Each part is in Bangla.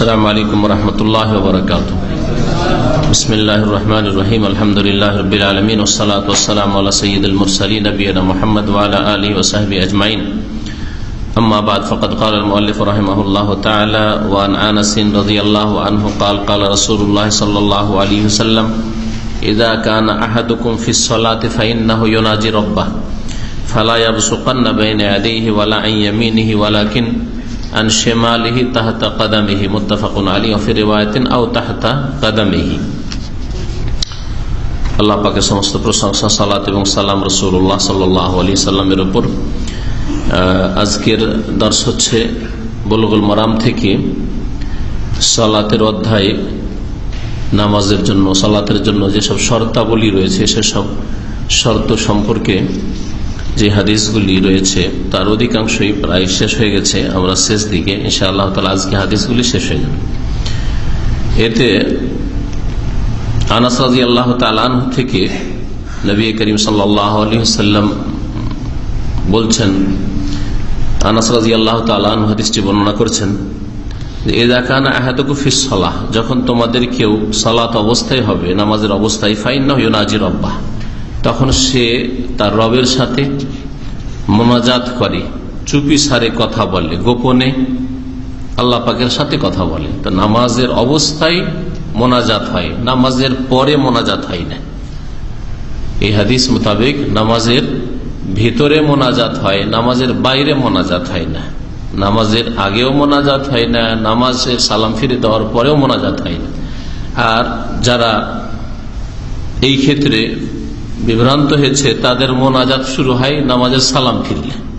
السلام عليكم ورحمة الله وبركاته. بسم الله الرحمن الرحيم. الحمد لله رب العالمين. والصلاة والسلام على سيد المرسلين نبينا محمد وعلى آله وصحبه أجمعين. أما بعد فقد قال المؤلف رحمه الله تعالى وعن أنس رضي الله عنه قال قال رسول الله صلى الله عليه وسلم إذا كان أحدكم في الصلاة فإنه يناجي ربه فلا يبصقن بين يديه ولا عن يمينه ولكن আন শেমালিহি তাহাতা কাদামিহি মুতাফাকুন আলী অফির রেওয়ায়তিন আও তাহাতা কাদামিহি আল্লাহ পাকে সমস্ত প্রশংসা, সালাত এবং সালাম রসুল্লাহ সাল্লাহ আলী সাল্লামের ওপর আজকের দর্শ হচ্ছে বলগুল মরাম থেকে সালাতের অধ্যায় নামাজের জন্য, সালাতের জন্য যেসব শর্তাবলী রয়েছে, সেসব শর্ত সম্পর্কে যে হাদিসগুলি রয়েছে, তার অধিকাংশই প্রায় শেষ হয়ে গেছে। আমরা শেষ দিকে ইনশা আল্লাহ তালা আজকে হাদিসগুলি শেষ হয়ে যাবে। এতে আনাস রাজি আল্লাহ তালান থেকে নবী করিম সাল্লাহ আলহিসাল্লাম বলছেন, আনাস রাজি আল্লাহ তালান হাদিসটি বর্ণনা করছেন যখন তোমাদের কেউ সালাত অবস্থায় হবে, নামাজের অবস্থায় ফাইন নাজির অব্বাহ তখন সে তার রবের সাথে মোনাজাত করে, চুপি সারে কথা বলে, গোপনে আল্লাহ পাকের সাথে কথা বলে। তো নামাজের অবস্থায় মোনাজাত হয়, নামাজের পরে মোনাজাত হয় না। এই হাদিস মোতাবেক নামাজের ভিতরে মোনাজাত হয়, নামাজের বাইরে মোনাজাত হয় না। নামাজের আগেও মোনাজাত হয় না নামাজের সালাম ফিরে দেওয়ার পরেও মোনাজাত হয় না। আর যারা এই ক্ষেত্রে বিভ্রান্ত হয়েছে, তাদের মোনাজাত শুরু হয় নামাজের সালাম ফিরলে।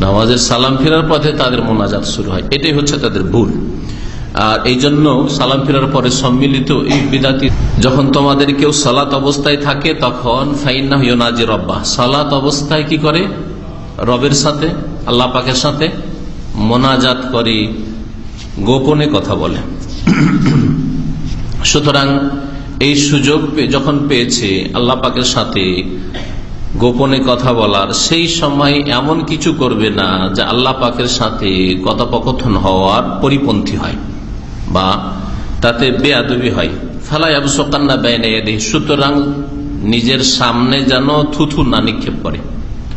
নামাজের সালাম ফেরার পথে তাদের মোনাজাত শুরু হয়। এটাই হচ্ছে তাদের ভুল। আর এই জন্য সালাম ফেরার পরে সম্মিলিত এই বিদাতি, যখন তোমাদের কেউ সালাত অবস্থায় থাকে, তখন ফাইন্না নাজি রব্বা সালাত অবস্থায় কি করে? রবের সাথে, আল্লাহ পাকের সাথে মোনাজাত করে। গোপনে কথা বলে। সুতরাং এই সুযোগ যখন পেয়েছে, আল্লাহ পাকের সাথে গোপনে কথা বলার, সেই সময় এমন কিছু করবে না যে আল্লাহ পাকের সাথে কথোপকথন হওয়ার পরিপন্থী হয় বা তাতে বেয়াদবি হয়। ফেলাই আবু সকান্না বেয়ে সুতরাং নিজের সামনে যেন থুথু না নিক্ষেপ করে।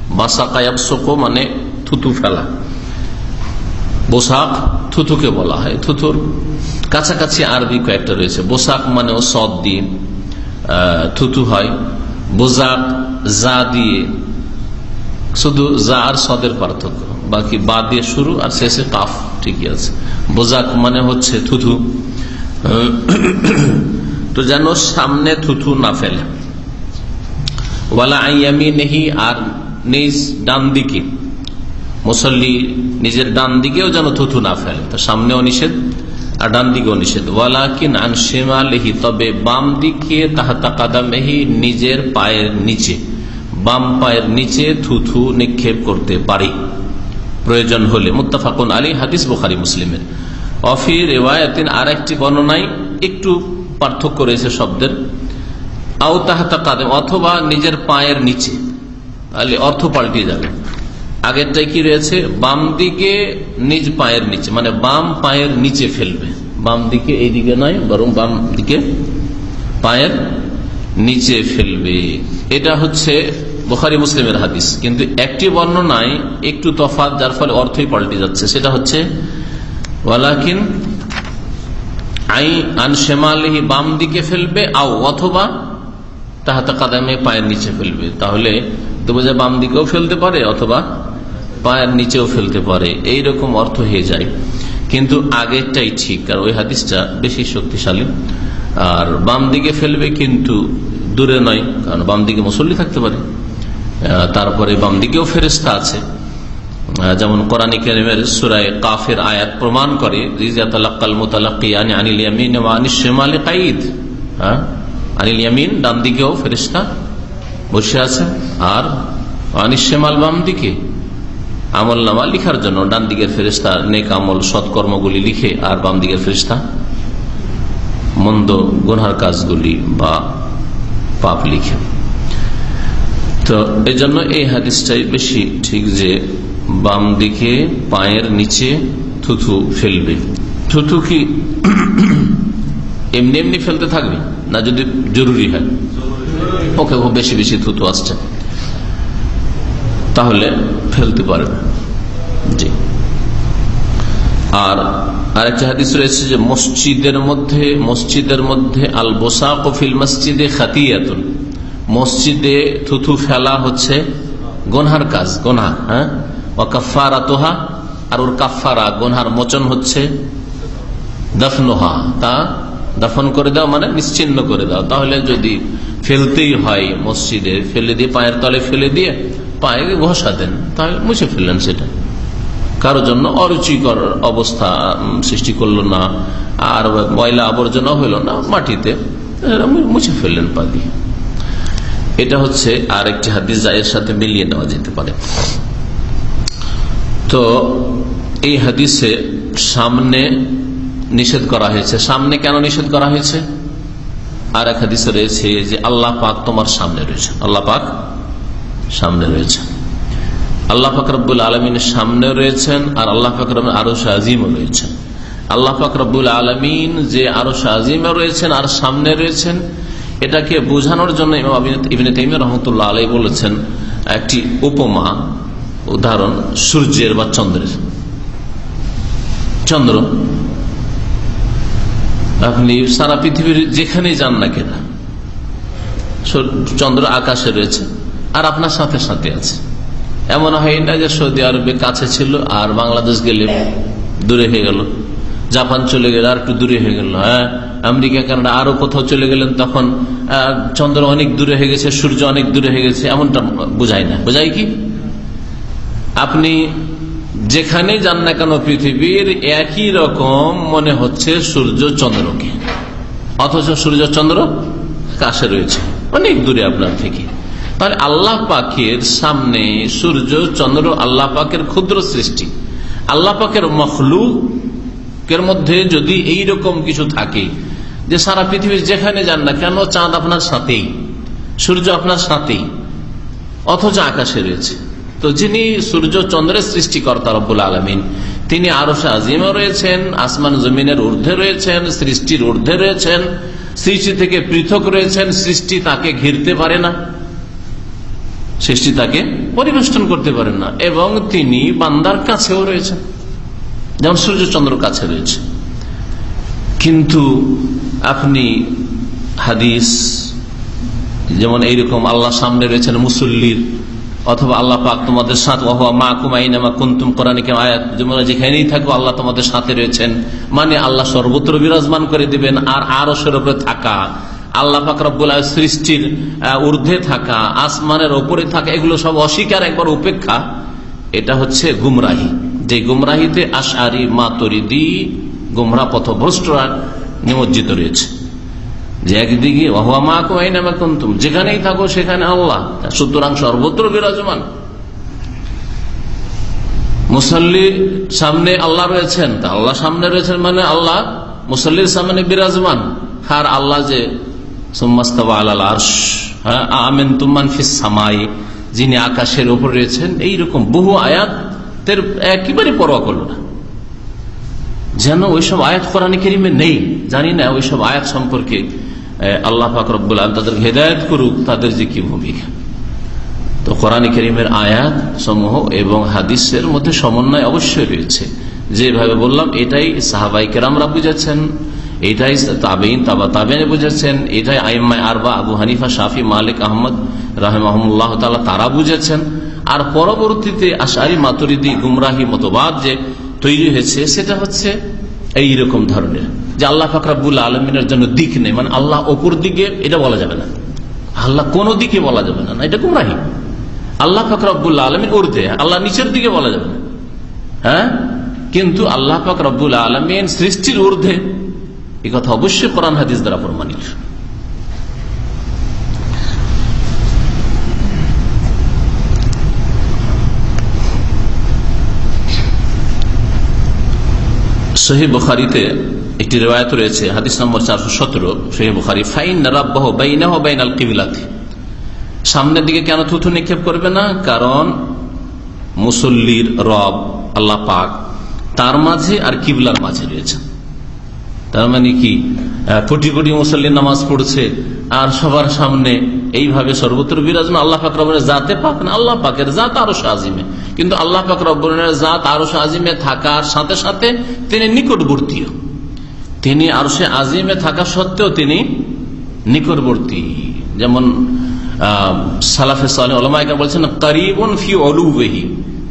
বাসাকায়াবসকো মানে থুতু ফেলা। পোশাক থুতুকে বলা হয় থুতুর কাছাকাছি আরবি কয়েকটা রয়েছে। বোসাক মানে সদ দিয়ে থুতু হয়। বোজাক যা দিয়ে, শুধু যা আর সদের পার্থক্য। বাকি বা দিয়ে শুরু আর শেষে কাফ ঠিকই আছে। বোজাক মানে হচ্ছে থুথু। তো যেন সামনে থুথু না ফেলে। ওয়ালা আইয়ামি নেহি আর নিজ ডান দিকে। মুসল্লি নিজের ডান দিকেও যেন থুথু না ফেলে, তো সামনেও নিষেধ আর ডান দিকেও নিষেধ। ওয়ালাকিন আনসেমা লেহি তবে বাম দিকে তাহাতা কাদামেহি নিজের পায়ের নিচে, বাম পায়ের নিচে থুথু নিক্ষেপ করতে পারি। প্রয়োজন হলে, মুত্তাফাকুন আলী হাদিস বুখারি, মুসলিমের। অফি রেওয়ায়তিন আর একটি বর্ণনায় একটু পার্থক্য রয়েছে শব্দের। আও তাহাতা কাদেম, অথবা নিজের পায়ের নিচে অর্থ পাল্টিয়ে যাবে। আগেরটাই কি রয়েছে? বাম দিকে নিজ পায়ের নিচে মানে বাম পায়ের নিচে ফেলবে। বাম দিকে এই দিকে নয়, বরং বাম দিকে পায়ের নিচে ফেলবে। এটা হচ্ছে বোখারি মুসলিমের হাদিস। কিন্তু একটি বর্ণনায় একটু তফাত যার ফলে অর্থই পাল্টে যাচ্ছে। সেটা হচ্ছে, ওয়ালাকিন আই আন শেমালিহি বাম দিকে ফেলবে, আও অথবা তাহাতে কাদামে পায়ের নিচে ফেলবে। তাহলে তো বোঝা বাম দিকেও ফেলতে পারে, অথবা পায়ের নিচেও ফেলতে পারে এই রকম অর্থ হয়ে যায়। কিন্তু আগেরটাই ঠিক, আর ওই হাদিসটা বেশি শক্তিশালী। আর বাম দিকে ফেলবে কিন্তু দূরে নয়, কারণ বাম দিকে মুসল্লি থাকতে পারে। তারপরে বাম দিকেও ফেরেস্তা আছে। যেমন কোরআন করিমের সুরায় কাফের আয়াত প্রমাণ করে ফেরিস্তা বসে আছে, আর অনিশেমাল বাম দিকে। আমল নামা লিখার জন্য ডান দিকের ফেরিস্তা নেক আমল সৎকর্মগুলি লিখে আর বাম দিকের ফেরিস্তা মন্দ গুনহার কাজগুলি বা পাপ লিখে। তো এই জন্য এই হাদিসটাই বেশি ঠিক যে বাম দিকে পায়ের নিচে থুথু ফেলবে। থুথু কি এমনি এমনি ফেলতে থাকবে না যদি জরুরি হয়? ওকে বেশি বেশি থুতু আসছে। তাহলে ফেলতে পারবে জি। আর আরেকটা হাদিস রয়েছে যে মসজিদের মধ্যে মসজিদের মধ্যে আল বোসা কফিল মসজিদে খাতিয়াতুন। মসজিদে থুথু ফেলা হচ্ছে গোনহার কাজ, গোনহা হ্যাঁ? ও কাফারা তোহা আর ওর কাফারা গোনহার মোচন হচ্ছে দফনোহা। তা দফন করে দাও মানে নিশ্চিন্ন করে দাও। তাহলে যদি ফেলতেই হয় মসজিদে, ফেলে দিয়ে পায়ের তলে ফেলে দিয়ে পায়ে ঘষা দেন, তাহলে মুছে ফেললেন সেটা। কারোর জন্য অরুচিকর অবস্থা সৃষ্টি করল না, আর ময়লা আবর্জনা হইল না মাটিতে মুছে ফেললেন পা দিয়ে। এটা হচ্ছে আর একটি হাদিস যা এর সাথে মিলিয়ে নেওয়া যেতে পারে। তো এই হাদিসে সামনে নিষেধ করা হয়েছে। সামনে কেন নিষেধ করা হয়েছে? আর এক হাদিসে রয়েছে যে আল্লাহ পাক তোমার সামনে রয়েছে আল্লাহ পাক সামনে রয়েছে। আল্লাহ ফাকরবুল আলমিনের সামনে রয়েছেন আর আল্লাহ ফাকর আরও আজিমও রয়েছেন। আল্লাহ ফাকরবুল আলমিন যে আরও আজিমে রয়েছেন আর সামনে রয়েছেন, এটাকে বোঝানোর জন্য বলেছেন, একটি উপমা, উদাহরণ, সূর্যের বা চন্দ্রের। চন্দ্র। আপনি সারা পৃথিবীর যেখানে যান না কেনা চন্দ্র আকাশে রয়েছে। আর আপনার সাথে সাথে আছে। এমন হয় না যে সৌদি আরবে কাছে ছিল আর বাংলাদেশ গেলে দূরে হয়ে গেল। জাপান চলে গেলে আর একটু দূরে হয়ে গেল হ্যাঁ? আমেরিকা, কানাডা আরও কোথাও চলে গেলেন তখন চন্দ্র অনেক দূরে হয়ে গেছে, সূর্য অনেক দূরে হয়ে গেছে, এমনটা বোঝায় না। বোঝাই কি? আপনি যেখানে যান না কেন পৃথিবীর একই রকম মনে হচ্ছে সূর্য চন্দ্রকে। অথচ সূর্য চন্দ্র কাছে রয়েছে, অনেক দূরে আপনার থেকে। তাহলে আল্লাহ পাকের সামনে সূর্য, চন্দ্র আল্লাহ পাকের ক্ষুদ্র সৃষ্টি। আল্লাহ পাকের মখলুকের মধ্যে যদি এই রকম কিছু থাকে যে সারা পৃথিবীর যেখানে যান না কেন চাঁদ আপনার সাথেই, সূর্য আপনার সাথেই, অথচ আকাশে রয়েছে। তো যিনি সূর্য, চন্দ্রের সৃষ্টিকর্তা রব্বুল আলমিন, তিনি আরও আজিমও রয়েছেন, আসমান জমিনের ঊর্ধ্বে রয়েছেন, সৃষ্টির ঊর্ধ্বে রয়েছেন, সৃষ্টি থেকে পৃথক রয়েছেন, সৃষ্টি তাকে ঘিরতে পারে না। সৃষ্টি তাকে পরিবেষ্টন করতে পারেন না। এবং তিনি বান্দার কাছেও রয়েছেন। যেমন সূর্য চন্দ্র কাছে রয়েছে। কিন্তু আপনি হাদিস, যেমন এইরকম আল্লাহ সামনে রয়েছেন মুসল্লির, অথবা আল্লাহ পাক তোমাদের সাথে মা কুমাইনামা কুন্তুম কোরআনিকে আয়াত, যেমন যেখানেই থাকো আল্লাহ তোমাদের সাথে রয়েছেন। মানে আল্লাহ সর্বত্র বিরাজমান করে দিবেন, আর আরও উপরে থাকা। আল্লাহ ফাকরাবুল সৃষ্টির ঊর্ধ্বে থাকা, আসমানের ওপরে থাকা, এগুলো সব অস্বীকার একবার উপেক্ষা। এটা হচ্ছে গুমরাহি। যে গুমরাহিতে আশারি মাতরিদি, গুমরা পথভ্রষ্টরা নিমজ্জিত রয়েছে। যে একদিকে যেখানেই থাকো সেখানে আল্লাহ। সুতরাং সর্বত্র বিরাজমান। মুসল্লি সামনে আল্লাহ রয়েছেন, তা আল্লাহ সামনে রয়েছেন মানে আল্লাহ মুসল্লির সামনে বিরাজমান। আর আল্লাহ যে হ্যাঁ, যিনি আকাশের উপর রয়েছেন এইরকম বহু আয়াতের একেবারে পরোয়া করল না। যেন ওইসব আয়াত কোরআন কেরিমে নেই জানি না ওইসব আয়াত সম্পর্কে আল্লাহ ফাকরবুল তাদের হেদায়ত করুক তাদের যে কি ভূমিকা। তো কোরআন করিমের আয়াত সমূহ এবং হাদিসের মধ্যে সমন্বয় অবশ্যই রয়েছে। যেভাবে বললাম এটাই সাহাবাই কেরামরা বুঝেছেন। এটাই তাবেইন তাবা তাবেনে বুঝেছেন, এটাই আইম্মাই আরবা আবু হানিফা, শাফি, মালিক, আহমদ রাহেমাহমুল্লাহ তালা তারা বুঝেছেন। আর পরবর্তীতে আশারি মাতুরিদি, গুমরাহি, মতবাদ যে তৈরি হয়েছে, সেটা হচ্ছে এই রকম ধরনের। যে আল্লাহ ফাকরাবুল আলমিনের জন্য দিক নেই মানে আল্লাহ অপর দিকে এটা বলা যাবে না। আল্লাহ কোন দিকে বলা যাবে না এটা গুমরাহি। আল্লাহ ফকরবুল্লা আলমীর ঊর্ধ্বে, আল্লাহ নিচের দিকে বলা যাবে না। হ্যাঁ? কিন্তু আল্লাহ ফাকরাবুল আলমিন সৃষ্টির ঊর্ধ্বে। এই কথা অবশ্যই কোরআন হাদিস দ্বারা প্রমাণিত। একটি রয়েছে, হাদিস নম্বর চারশো সতেরো। ফাইন সামনের দিকে কেন থুথু নিক্ষেপ করবে না? কারণ মুসল্লির রব আল্লাহ পাক তার মাঝে আর কিবলার মাঝে রয়েছে তার মানে কি? কোটি কোটি মুসল্লি নামাজ পড়ছে, আর সবার সামনে এইভাবে সর্বত্র বিরাজন আল্লাহ পাক জাতে পাক না, আল্লাহ পাকের জাত আরও আজিমে। কিন্তু আল্লাহ পাক রবের জাত আরও আজিমে থাকার সাথে সাথে তিনি নিকটবর্তীও তিনি আরও সে আজিমে থাকা সত্ত্বেও তিনি নিকটবর্তী। যেমন সালাফে সালামাইকা বলছেন, করিবন ফি অলুহি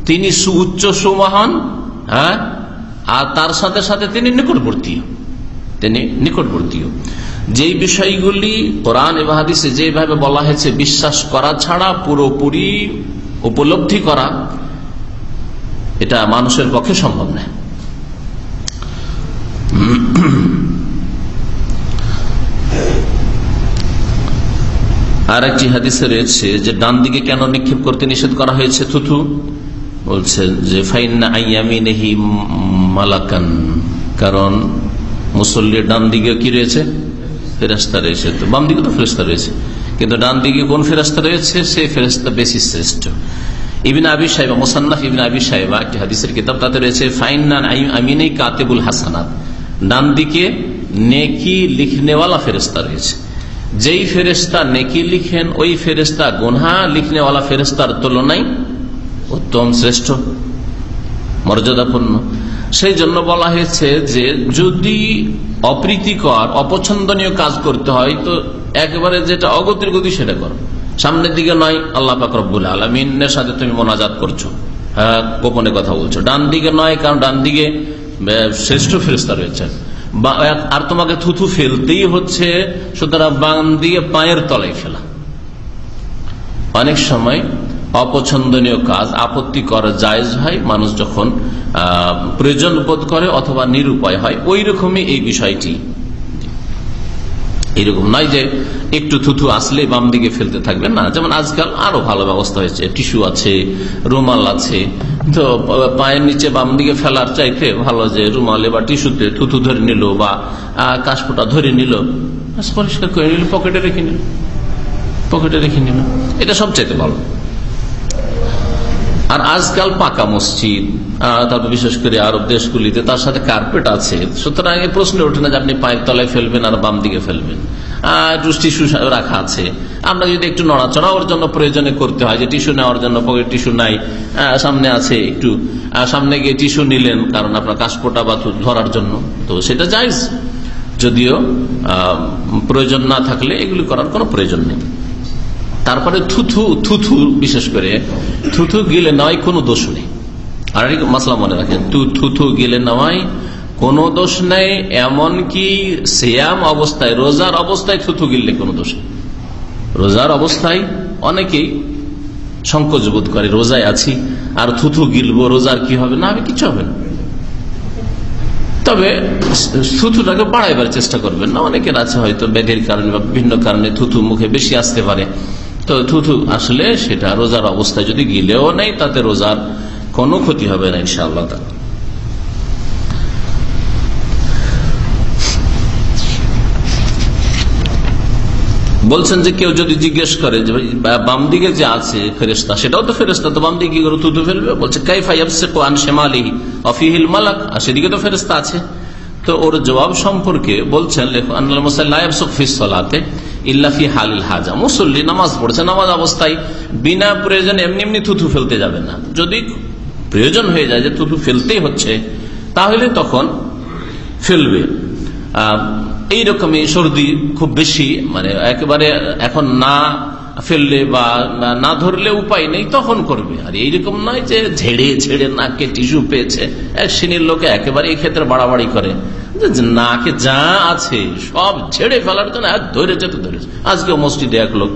তিনি সুউচ্চ সুমহান হ্যাঁ? আর তার সাথে সাথে তিনি নিকটবর্তী। তিনি নিকটবর্তী। যেই বিষয়গুলি কোরআন এবং হাদিসে যেভাবে বলা হয়েছে, বিশ্বাস করা ছাড়া, পুরোপুরি উপলব্ধি করা, এটা মানুষের পক্ষে সম্ভব নয়। আর একটি হাদিসে রয়েছে যে, ডান দিকে কেন নিক্ষেপ করতে নিষেধ করা হয়েছে? থুথু বলছে যে ফাইন আইয়ামিনেহি মালাকান, কারণ মুসল্লির ডান দিকে কি রয়েছে? ফেরাস্তা রয়েছে। তো বাম দিকে তো ফেরস্তা রয়েছে। কিন্তু ডান দিকে কোন ফেরাস্তা রয়েছে? সেই ফেরাস্তা বেশি শ্রেষ্ঠ। ইবিন আবি সাহেবা মোসান্নাফ ইবিন আবি সাহেবা একটি হাদিসের কিতাব তাতে রয়েছে, ফাইনান আমিনে কাতেবুল হাসানাত। ডান দিকে নেকি লিখনেওয়ালা ফেরস্তা রয়েছে। যেই ফেরেস্তা নেকি লিখেন, ওই ফেরেস্তা গোনা লিখনেওয়ালা ফেরেস্তার তুলনায় উত্তম শ্রেষ্ঠ, মর্যাদাপূর্ণ। সেই জন্য বলা হয়েছে যে যদি অপ্রীতিকর, অপছন্দনীয় কাজ করতে হয়, তো একেবারে যেটা অগতির গতি সেটা করো। সামনের দিকে নয়, আল্লাহ পাকরবুল আলমিনের সাথে তুমি মোনাজাত করছ। হ্যাঁ গোপনে কথা বলছো। ডান দিকে নয়, কারণ ডান দিকে শ্রেষ্ঠ ফেরস্তা রয়েছে। আর তোমাকে থুথু ফেলতেই হচ্ছে, সুতরাং বাম দিকে পায়ের তলায় ফেলা। অনেক সময় অপছন্দনীয় কাজ আপত্তি করা জায়জ হয়, মানুষ যখন প্রয়োজন বোধ করে অথবা নিরুপায় হয় ওই রকমই এই বিষয়টি। এরকম নয় যে একটু থুথু আসলে বাম দিকে ফেলতে থাকবেন, না। যেমন আজকাল আরও ভালো ব্যবস্থা হয়েছে। টিস্যু আছে, রুমাল আছে। তো, পায়ের নিচে বাম দিকে ফেলার চাইতে ভালো যে রুমালে বা টিস্যুতে থুথু ধরে নিল বা কাশফোটা ধরে নিল পরিষ্কার করে নিল, পকেটে রেখে নিল। পকেটে রেখে নিল। এটা সবচাইতে ভালো। আর আজকাল পাকা মসজিদ তারপর বিশেষ করে আরব দেশগুলিতে তার সাথে কার্পেট আছে। সুতরাং এই প্রশ্ন ওঠে না যে আপনি পায়ের তলায় ফেলবেন আর বাম দিকে ফেলবেন। টিস্যু রাখা আছে। আমরা যদি একটু নড়াচড়া ওর জন্য প্রয়োজনে করতে হয়, যে টিস্যু নেওয়ার জন্য পকেট টিস্যু নাই সামনে আছে একটু সামনে গিয়ে টিস্যু নিলেন কারণ আপনার কাশপোটা বা ধরার জন্য। তো সেটা যাইজ যদিও প্রয়োজন না থাকলে এগুলি করার কোনো প্রয়োজন নেই। তারপরে থুথু থুথু বিশেষ করে, থুথু গিলে নেওয়াই কোনো দোষ নেই। আর মাসলা মনে রাখেন থুথু গিলে নেওয়াই কোনো দোষ নেই এমন কি সিয়াম অবস্থায়, রোজার অবস্থায় থুথু গিললে কোনো দোষ নেই। রোজার অবস্থায় অনেকেই সংকোচ বোধ করে, রোজায় আছি, আর থুথু গিলবো, রোজার কি হবে? না, হবে, কিছু হবে না। তবে থুথুটাকে বাড়াইবার চেষ্টা করবেন না, অনেকের আছে হয়তো ব্যাধির কারণে বা বিভিন্ন কারণে থুথু মুখে বেশি আসতে পারে। তো থুথু আসলে সেটা রোজার অবস্থায় যদি গিলেও নেই, তাতে রোজার কোনো ক্ষতি হবে না ইনশাআল্লাহ বলছেন যে কেউ যদি জিজ্ঞেস করে যে বাম দিকে যে আছে ফেরেস্তা সেটাও তো ফেরেস্তা তো বাম দিকে কি করে থুতু ফেলবে? বলছে কাইফাইফিহিল মালাক, আর সেদিকে তো ফেরেস্তা আছে। তো ওর জবাব সম্পর্কে বলছেন ইল্লাফি হালিল হাজা। মুসল্লি নামাজ পড়ছে, নামাজ অবস্থায় বিনা প্রয়োজনে এমনি এমনি থুথু ফেলতে যাবে না। যদি প্রয়োজন হয়ে যায় যে থুথু ফেলতেই হচ্ছে, তাহলে তখন ফেলবে। এইরকমই সর্দি খুব বেশি মানে একেবারে এখন না ফেললে বা না ধরলে উপায় নেই, তখন করবে। আর এইরকম নয় যে ঝেড়ে ঝেড়ে নাকে টিস্যু পেয়েছে, এক শ্রেণির লোকে একেবারে এই ক্ষেত্রে বাড়াবাড়ি করে। নাকে যা আছে সব ছেড়ে ফেলার জন্য এক ধরেছে তো ধরেছে। আজকে মসজিদে এক লোক,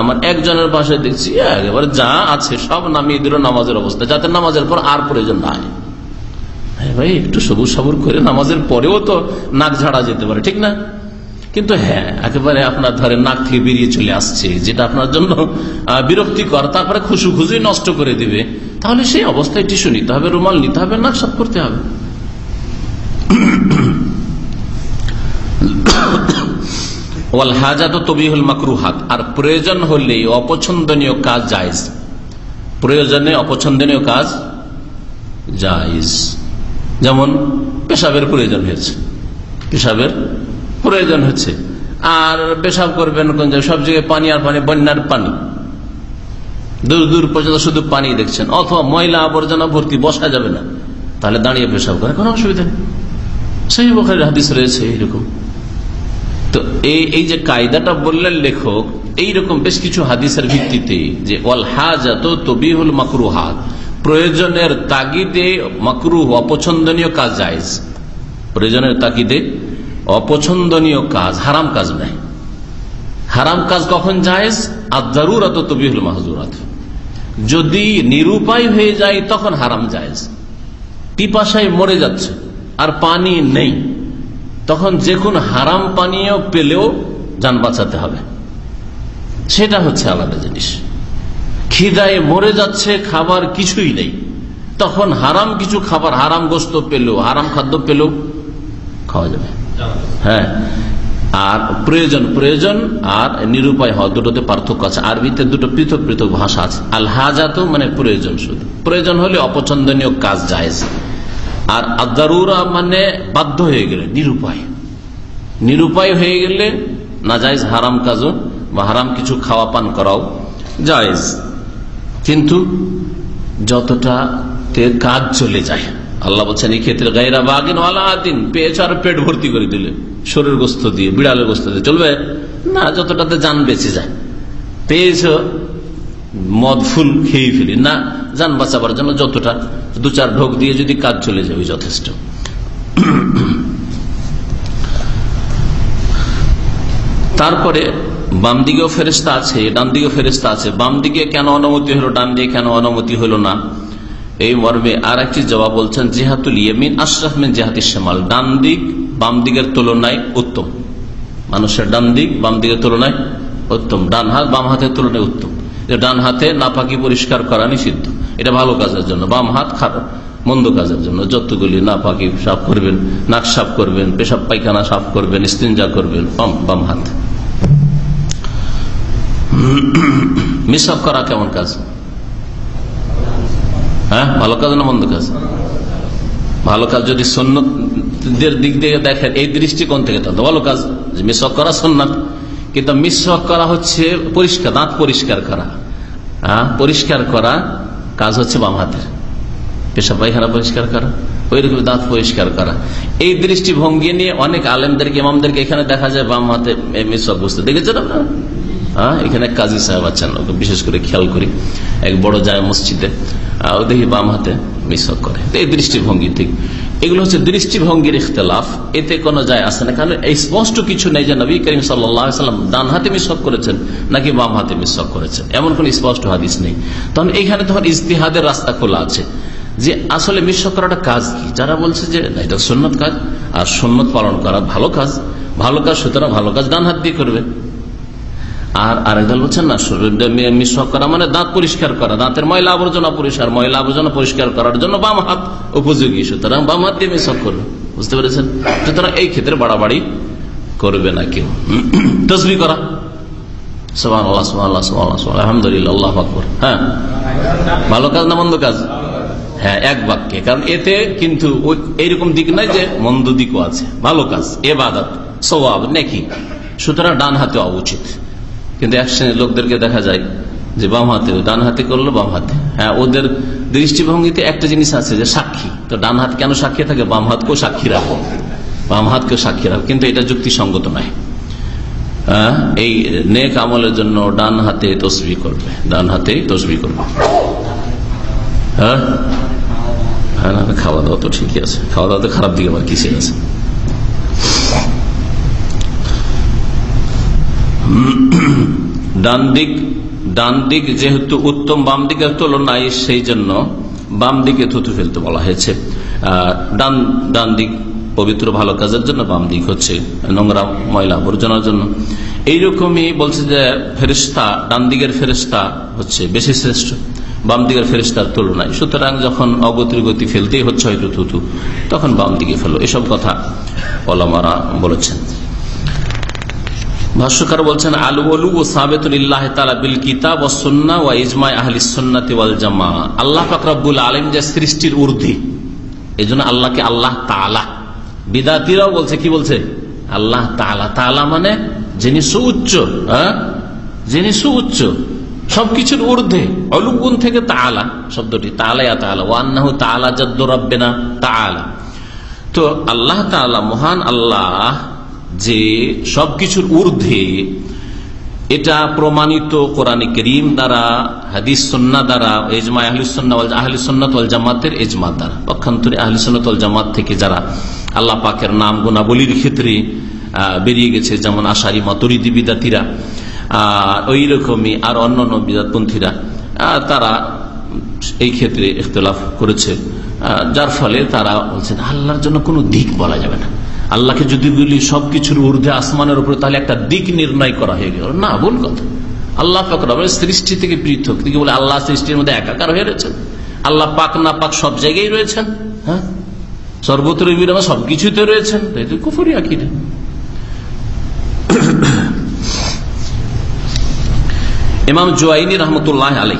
আমার একজনের পাশে দেখছি, একেবারে যা আছে সব নামিয়ে দিল নামাজের অবস্থা, যাতে নামাজের পর আর প্রয়োজন নাই ভাই, একটু সবুজ সবুর করে নামাজের পরেও তো নাক ঝাড়া যেতে পারে, ঠিক না? কিন্তু হ্যাঁ একেবারে আপনার ধরে নাক থেকে বেরিয়ে চলে আসছে, যেটা আপনার জন্য বিরক্তিকর, তারপরে খুশু খুশুই নষ্ট করে দিবে। তাহলে সেই অবস্থায় টিস্যু নিতে হবে, রুমাল নিতে হবে নাক সাফ করতে হবে। ওয়াল হাজাত তবিহুল মাকরুহাত, আর প্রয়োজন হলে অপছন্দনীয় কাজ জায়জ। প্রয়োজনে অপছন্দনীয় কাজ জায়জ। যেমন পেশাবের প্রয়োজন হয়েছে। পেশাবের প্রয়োজন হচ্ছে। আর পেশাব করবেন কোন সব জায়গায় পানি আর পানি, বন্যার পানি। দূর দূর পর্যন্ত শুধু পানি দেখছেন। অথবা ময়লা আবর্জনা ভর্তি, বসা যাবে না। তাহলে দাঁড়িয়ে পেশাব করে কোনো অসুবিধা নেই। সেই বখারের হাদিস রয়েছে এইরকম। তো এই এই যে কায়দাটা বললেন লেখক, এইরকম বেশ কিছু হাদিসের ভিত্তিতে যে, ওয়াল হাজাত তবিহুল মাকরুহাত প্রয়োজনের তাগিদে মাকরুহ, অপছন্দনীয় কাজ প্রয়োজনের তাগিদে অপছন্দনীয় কাজ, হারাম কাজ নাই। হারাম কাজ কখন জায়েজ? আর জরুরত তবিহুল মাহজুরাত যদি নিরুপায় হয়ে যায়, তখন হারাম জায়েজ। পিপাসায় মরে যাচ্ছে, আর পানি নেই, তখন যে কোন হারাম পানীয় পেলেও যান বাঁচাতে হবে। সেটা হচ্ছে আলাদা জিনিস। খিদায় মরে যাচ্ছে, খাবার কিছুই নেই, তখন হারাম কিছু খাবার, হারাম গোস্ত পেলেও, হারাম খাদ্য পেলেও খাওয়া যাবে। হ্যাঁ। আর প্রয়োজন প্রয়োজন আর নিরুপায় হওয়া দুটোতে পার্থক্য আছে। আরবিতে দুটো পৃথক পৃথক ভাষা আছে। আল হাজাত মানে প্রয়োজন শুধু। প্রয়োজন হলে অপছন্দনীয় কাজ জায়েজ। আর আদারুরা মানে বাধ্য হয়ে গেলে, নিরুপায়। নিরুপায় হয়ে গেলে না জায়েজ হারাম কাজও বা হারাম কিছু খাওয়া পান করাও জায়েজ। কিন্তু যতটা কাজ চলে যায় আল্লাহ বলছেন, এই ক্ষেত্রে গাইরা বাগিন আদিন, পেয়েছ আর পেট ভর্তি করে দিলে, শরীর গোস্ত দিয়ে, বিড়ালের গোস্ত দিয়ে, চলবে? না, যতটাতে যান বেঁচে যায়। পেয়েছ, মদ, ফুল খেয়ে ফেলি। না যান বাঁচাবার জন্য যতটা, দু চার ঢোক দিয়ে যদি কাজ চলে যাবে যথেষ্ট। তারপরে বাম দিকেও ফেরেস্তা আছে, ডান দিকেও ফেরেস্তা আছে। বাম দিকে কেন অনুমতি হলো, ডান দিকে কেন অনুমতি হলো না? এই মর্মে আর একটি জবাব বলছেন জেহাতুল ইয়েমিন আশরাফমিন জেহাতি শ্যামাল ডান দিক, বাম দিকের তুলনায় উত্তম। মানুষের ডান দিক, বাম দিকের তুলনায় উত্তম। ডান হাত, বাম হাতের তুলনায় উত্তম। ডান হাতে নাপাকি পরিষ্কার করা নিষিদ্ধ। এটা ভালো কাজের জন্য। বাম হাত খারাপ, মন্দ কাজের জন্য। যতগুলি নাপাকি সাফ করবেন, নাক সাফ করবেন, পেশাব পায়খানা সাফ করবেন স্তিনজা করবেন বাম হাত। মিসাব করা কেমন কাজ? হ্যাঁ? ভালো কাজ না মন্দ কাজ? ভালো কাজ যদি সন্ন্যদের দিক দিয়ে দেখেন, এই দৃষ্টিকোণ থেকে তাহলে ভালো কাজ। মিসক করা সন্ন্যত কিন্তু মিসক করা হচ্ছে পরিষ্কার, দাঁত পরিষ্কার করা। হ্যাঁ? পরিষ্কার করা কাজ হচ্ছে বাম হাতের। পেশা পায়খানা পরিষ্কার করা ওই রকম দাঁত পরিষ্কার করা। এই দৃষ্টিভঙ্গি নিয়ে অনেক আলেমদেরকে, ইমামদেরকে এখানে দেখা যায় বাম হাতে মিসক বুঝতে দেখেছেন আপনারা? হ্যাঁ? এখানে কাজী সাহেব আছেন বিশেষ করে খেয়াল করি। এক বড় যায় মসজিদে। ও দেখি বাম হাতে মিসক করে। এই দৃষ্টিভঙ্গি থেকে এগুলো হচ্ছে দৃষ্টিভঙ্গির ইখতলাফ। এতে কোনো যায় আসে না। কারণ এই স্পষ্ট কিছু নেই যে নবী করিম সাল্লাম ডান হাতে মিসক করেছেন নাকি বাম হাতে মিসক করেছেন। এমন কোন স্পষ্ট হাদিস নেই। তখন এইখানে তখন ইস্তিহাদের রাস্তা খোলা আছে যে আসলে মিসক করাটা কাজ কি? যারা বলছে যে এটা সন্ন্যত কাজ। আর সন্ন্যত পালন করা ভালো কাজ। ভালো কাজ, সুতরাং ভালো কাজ ডান হাত দিয়ে করবে। আর আরেক দল বলছেন, না মিশ্রক করা মানে দাঁত পরিষ্কার করা। দাঁতের ময়লা আবর্জনা পরিষ্কার, ময়লা আবর্জনা পরিষ্কার করার জন্য বাম হাত উপযোগী। সুতরাং বাম হাত দিয়ে মিশ্রক করবে। বুঝতে পেরেছেন? সুতরাং এই ক্ষেত্রে বাড়াবাড়ি করবে না কেউ। তসবি করা। হ্যাঁ। ভালো কাজ না মন্দ কাজ? হ্যাঁ এক বাক্যে। কারণ এতে কিন্তু এইরকম দিক নাই যে মন্দ দিকও আছে। ভালো কাজ এ বাদাত সবাব নাকি। সুতরাং ডান হাতে উচিত কিন্তু এক শ্রেণির লোকদেরকে দেখা যায় যে বাম হাতে ডান হাতে করল, বাম হাতে। হ্যাঁ ওদের দৃষ্টিভঙ্গিতে একটা জিনিস আছে যে সাক্ষী। তো ডান হাত কেন সাক্ষী থাকে? বাম হাতকেও সাক্ষী রাখো। বাম হাতকেও সাক্ষী রাখো। কিন্তু এটা যুক্তিসঙ্গত নয়। হ্যাঁ এই নেক আমলের জন্য ডান হাতে তসবি করবে। ডান হাতে তসবি করবে। হ্যাঁ? হ্যাঁ না খাওয়া দাওয়া তো ঠিকই আছে। খাওয়া দাওয়া তো খারাপ দিকে আবার কিসে আছে? ডান দিক ডান দিক যেহেতু উত্তম, বাম দিকের তুলনায় সেই জন্য বাম দিকে থুতু ফেলতে বলা হয়েছে। ডান ডান দিক পবিত্র ভালো কাজের জন্য, বাম দিক হচ্ছে নোংরা ময়লা আবর্জনার জন্য। এইরকমই বলছে যে ফেরিস্তা ডান দিকের ফেরিস্তা হচ্ছে বেশি শ্রেষ্ঠ, বাম দিকের ফেরিস্তার তুলনায়। সুতরাং যখন অগতির গতি ফেলতেই হচ্ছে হয়তো থুতু, তখন বাম দিকে ফেলো। এসব কথা ওলামারা বলেছেন। ভাষ্যকার বলছেন আলু অলু ও সাবেতুল্লাহ তালা বিল কিতাব ও সুন্না ও ইজমাই আহলি সুন্নাতি ওয়াল জামা আল্লাহ ফাকরাবুল আলম যে সৃষ্টির ঊর্ধ্বে এই জন্য আল্লাহকে আল্লাহ তালা বিদাতিরাও বলছে, কি বলছে? আল্লাহ তালা তালা মানে যিনি সুউচ্চ হ্যাঁ? যিনি সুউচ্চ, সবকিছুর ঊর্ধ্বে অলুগুন থেকে তালা শব্দটি তালায়া তালা ওয়ান্নাহু তালা জদ্দ রব্বেনা তালা তো আল্লাহ তালা মহান আল্লাহ যে সবকিছুর ঊর্ধ্বে এটা প্রমাণিত কোরআন করিম দ্বারা, হাদিস সন্না দ্বারা এজমা আহলিসন্নাত জামাতের এজমা দ্বারা। পক্ষান্তরে আহলিসন্নাত জামাত থেকে যারা আল্লাহ পাকের নাম গুণাবলীর ক্ষেত্রে বেরিয়ে গেছে, যেমন আশারি মাতরিদি বিদাতিরা ওই রকমই আর অন্য অন্য বিদাতপন্থীরা তারা এই ক্ষেত্রে ইখতলাফ করেছে যার ফলে তারা বলছেন, আল্লাহর জন্য কোনো দিক বলা যাবে না। আল্লাহকে যদি বলি সবকিছুর ঊর্ধ্বে আসমানের উপরে, তাহলে একটা দিক নির্ণয় করা হয়ে গেল। না, ভুল কথা। আল্লাহ পাক রবের সৃষ্টি থেকে পৃথক। থেকে বলে আল্লাহ সৃষ্টির মধ্যে একাকার হয়ে রয়েছেন? আল্লাহ পাক, না পাক সব জায়গায় রয়েছেন? হ্যাঁ? সর্বত্র বিরামা সবকিছুতে রয়েছেন? কুফরি আকিরে ইমাম জুয়াইনি রহমতুল্লাহ আলাই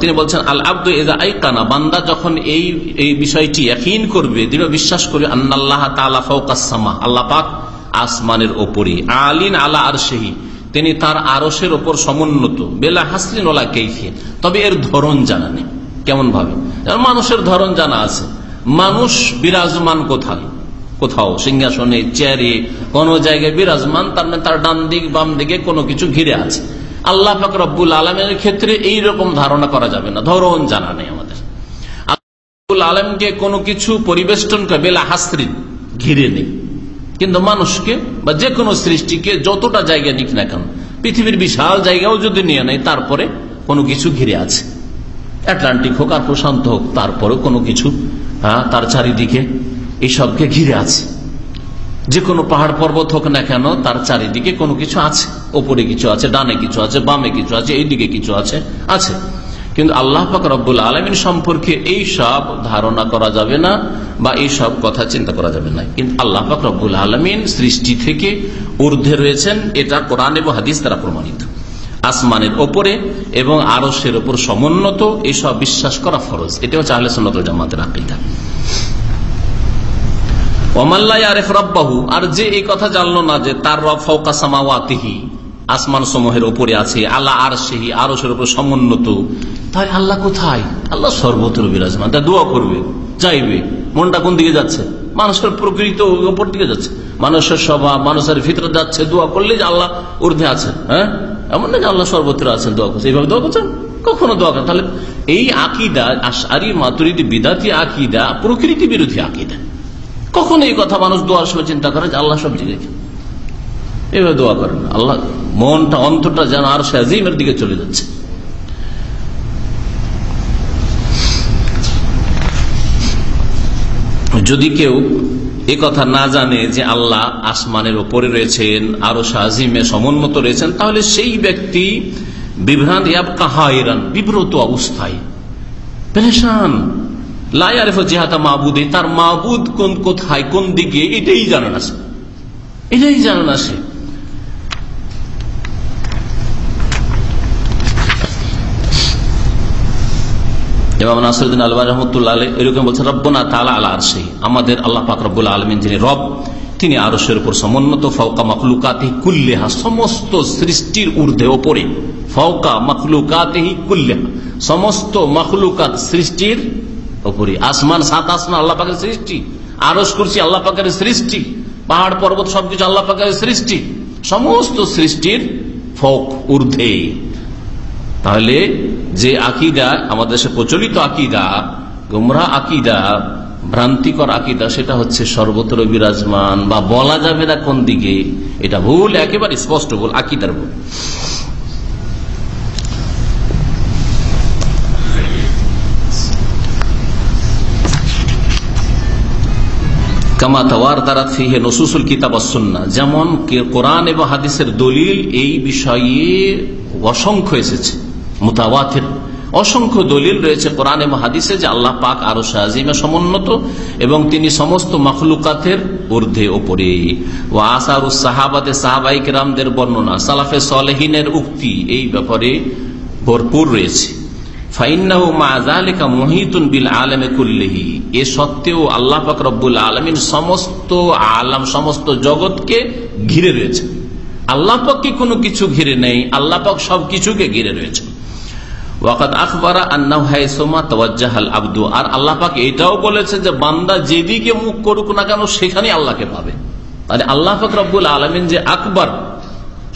তিনি বলছেন, আল আব্দু এজা বান্দা যখন এই এই বিষয়টি একইন করবে, দৃঢ় বিশ্বাস করবে, আন্নাল্লাহ আল্লাহ পাক আসমানের ওপরে, আলিন আলা আরশেহি তিনি তার আরশের ওপর সমুন্নত, বেলা হাসলিন ওলা কেইফিয়ে তবে এর ধরন জানা নেই, কেমন ভাবে? মানুষের ধরন জানা আছে, মানুষ বিরাজমান কোথায়? কোথাও, সিংহাসনে, চেয়ারে, কোন জায়গায় বিরাজমান, তার মানে তার ডান দিক, বাম দিকে কোনো কিছু ঘিরে আছে। আল্লাহ রব্বুল আলমের ক্ষেত্রে এই রকম ধারণা করা যাবে না। ধরন জানা নেই আমাদের। আল্লাহ আলমকে কোনো কিছু পরিবেষ্টন বেলা হাসরিন ঘিরে নেই। কিন্তু মানুষকে বা যে কোনো সৃষ্টিকে যতটা জায়গা নিক না কেন পৃথিবীর বিশাল জায়গাও যদি নিয়ে নেয় তারপরে কোনো কিছু ঘিরে আছে। অ্যাটলান্টিক হোক আর প্রশান্ত হোক তারপরে কোনো কিছু হ্যাঁ, তার চারিদিকে এইসবকে ঘিরে আছে। যে কোনো পাহাড় পর্বত হোক না কেন, তার চারিদিকে কোনো কিছু আছে। ওপরে কিছু আছে, ডানে কিছু আছে, বামে কিছু আছে, এইদিকে কিছু আছে আছে। কিন্তু আল্লাহ পাক রব্বুল আলমিন সম্পর্কে এই সব ধারণা করা যাবে না বা এই সব কথা চিন্তা করা যাবে না। কিন্তু আল্লাহ পাক রব্বুল আলমিন সৃষ্টি থেকে ঊর্ধ্বে রয়েছেন, এটা কোরআন এবং হাদিস দ্বারা প্রমাণিত। আসমানের ওপরে এবং আরসের ওপর সমুন্নত, এসব বিশ্বাস করা ফরজ। এটাও চাহলে সন্নত জামাতের আকিদা। আর যে এই কথা জানলো না যে তার রব ফৌকা সামাওয়াতিহি, আসমান সমূহের ওপরে আছে, আল্লাহ আর সেহি আরসের উপর সমুন্নত। তাই আল্লাহ কোথায়? আল্লাহ সর্বত্র বিরাজমান। তা দোয়া করবে, চাইবে। মনটা কোন দিকে যাচ্ছে? মানুষের প্রকৃতি ওপর দিকে যাচ্ছে। মানুষের স্বভাব, মানুষের ভিতরে যাচ্ছে, দোয়া করলে যে আল্লাহ ঊর্ধ্বে আছেন হ্যাঁ? এমন না যে আল্লাহ সর্বত্র আছেন, দোয়া করছে। এইভাবে দোয়া করছেন? কখনো দোয়া করেন। তাহলে এই আকিদা আশারি মাতুরিদি, বিদাতি আকিদা, প্রকৃতি বিরোধী আকিদা। কখন এই কথা মানুষ দোয়ার সময় চিন্তা করে যে আল্লাহ সব জায়গায় এভাবে দোয়া করেন আল্লাহ মনটা, অন্তরটা যেন আর সাজিমের দিকে চলে যাচ্ছে। যদি কেউ এ কথা না জানে যে আল্লাহ আসমানের ওপরে রয়েছেন, আরও সাজিমে সমুন্নত রয়েছেন, তাহলে সেই ব্যক্তি বিভ্রান্ত বিব্রত অবস্থায়। তার কোন কোথায়, কোন দিকে, এটাই না এটাই না সে আমাদের আল্লাহ পাক আলমিন যিনি রব, তিনি আরসের উপর সমুন্নত ফৌকা মখলুকাতি কুল্লেহা, সমস্ত সৃষ্টির ঊর্ধ্বে ওপরে ফৌকা মখলুকাতেহি কুল্লেহা, সমস্ত মখলুকাত সৃষ্টির ওপরে আসমান সাত আসমান আল্লাহ পাকের সৃষ্টি আরস করছি আল্লাহ পাকের সৃষ্টি, পাহাড় পর্বত সবকিছু আল্লাহ পাকের সৃষ্টি, সমস্ত সৃষ্টির ফোক, ঊর্ধ্বে। তাহলে যে আকিদা, আমাদের দেশে প্রচলিত আকিদা, গুমরা আকিদা, ভ্রান্তিকর আকিদা, সেটা হচ্ছে সর্বত্র বিরাজমান বা বলা যাবে না কোন দিকে। এটা ভুল, একেবারে স্পষ্ট ভুল, আকিদার ভুল। কামা তাওয়ার দ্বারা ফিহে নসুসুল কিতাব সুন্না যেমন কোরআন এবং হাদিসের দলিল এই বিষয়ে অসংখ্য এসেছে মোতাবাথের অসংখ্য দলিল রয়েছে কোরআন এবং হাদিসে যে আল্লাহ পাক আরও সাজিমে সমুন্নত এবং তিনি সমস্ত মখলুকাতের ঊর্ধ্বে ওপরে। ও আসার সাহাবাতে সাহাবাইক রামদের বর্ণনা, সালাফে সলেহিনের উক্তি এই ব্যাপারে ভরপুর রয়েছে। এ সত্ত্বেও আল্লাহ আলামিন সমস্ত আলাম, সমস্ত জগৎকে ঘিরে রয়েছে। আল্লাহ পাককে কোনো কিছু ঘিরে নেই, আল্লাহ সবকিছুকে ঘিরে রয়েছে। ওয়াকাত আখবারা আন্না হাইসোমা আব্দু। আর আল্লাহ এটাও বলেছে যে, বান্দা যেদিকে মুখ করুক না কেন সেখানে আল্লাহকে পাবে। তাহলে আল্লাহ পাক আলমিন যে আকবর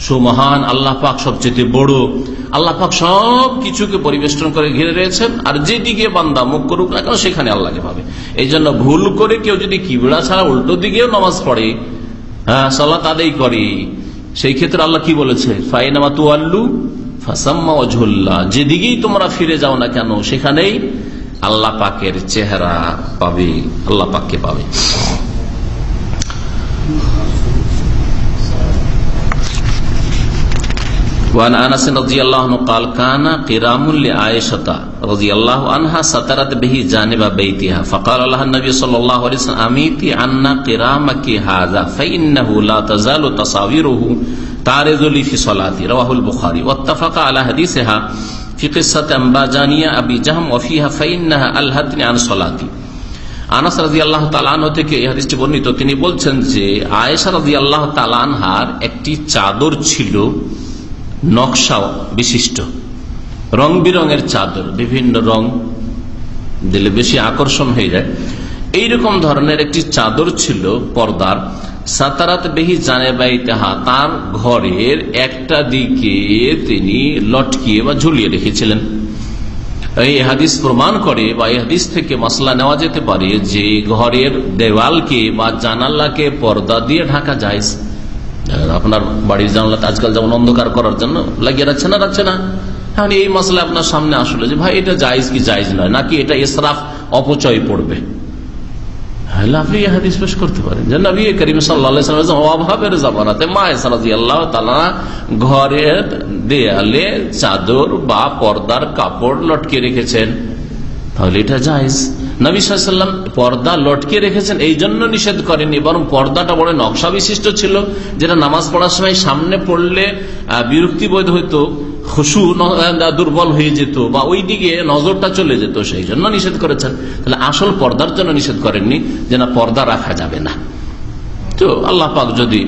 সুমহান আল্লাহ পাক সবচেয়ে বড়। আল্লাহ পাক সব কিছুকে পরিবেষ্টন করে ঘিরে রয়েছেন, আর যেদিকে বান্দা মুখ করুক না কেন সেখানে আল্লাহকে পাবে। এই জন্য ভুল করে কেউ যদি কিবড়া ছাড়া উল্টো দিকেও নামাজ পড়ে হ্যাঁ সলাত আদায় করে, সেই ক্ষেত্রে আল্লাহ কি বলেছে? ফাইনামা তু আল্লু ফাসাম্মা অঝুল্লা যেদিকেই তোমরা ফিরে যাও না কেন, সেখানেই আল্লাহ পাকের চেহারা পাবে, আল্লাহ পাককে পাবে। وعن انس رضي الله عنه قال كان قرام لعائشه رضي الله عنها سترت به جانب بيتها فقال لها النبي صلى الله عليه وسلم اميتي عنا قرامك هذا فانه لا تزال تصاويره تعرض لي في صلاتي رواه البخاري واتفق على حديثها في قصه انباجانيه ابي جهم وفيها فانها الهتني عن صلاتي আনাস রাজি আল্লাহ তালান থেকে এই হাদিসটি বর্ণিত তিনি বলছেন যে আয়েশা রাজি আল্লাহ তালানহার একটি চাদর ছিল নকশা বিশিষ্ট। রং বিরঙের চাদর, বিভিন্ন রং দিলে বেশি আকর্ষণ হয়ে যায়। এইরকম ধরনের একটি চাদর ছিল পর্দার। সাতারাত বেহি জানে বাইতেহা তার ঘরের একটা দিকে তিনি লটকিয়ে বা ঝুলিয়ে রেখেছিলেন। এই হাদিস প্রমাণ করে বা এই হাদিস থেকে মশলা নেওয়া যেতে পারে যে ঘরের দেওয়ালকে বা জানাল্লাকে পর্দা দিয়ে ঢাকা যায়। আপনার বাড়ির জানলাতে আজকাল যেমন অন্ধকার করার জন্য লাগিয়ে রাখছে না রাখছে না? এখন এই মশলা আপনার সামনে আসলো যে, ভাই, এটা জায়জ কি জায়জ নয়? নাকি এটা ইসরাফ অপচয় পড়বে? আপনি করতে পারেন যে অভাবের আল্লাহ তালা চাদর বা পর্দার কাপড় লটকে রেখেছেন। তাহলে এটা জায়জ। নবী পর্দা লটকে রেখেছেন, এই জন্য নিষেধ করেনি বরং পর্দাটা বড় নকশা বিশিষ্ট ছিল, যেটা নামাজ পড়ার সময় সামনে পড়লে বিরক্তিবোধ হইতো, খুশু দুর্বল হয়ে যেত, বা ওই দিকে নজরটা চলে যেত, সেই জন্য নিষেধ করেছেন। তাহলে আসল পর্দার জন্য নিষেধ করেননি, যে না, পর্দা রাখা যাবে না। তো আল্লাহ পাক যদি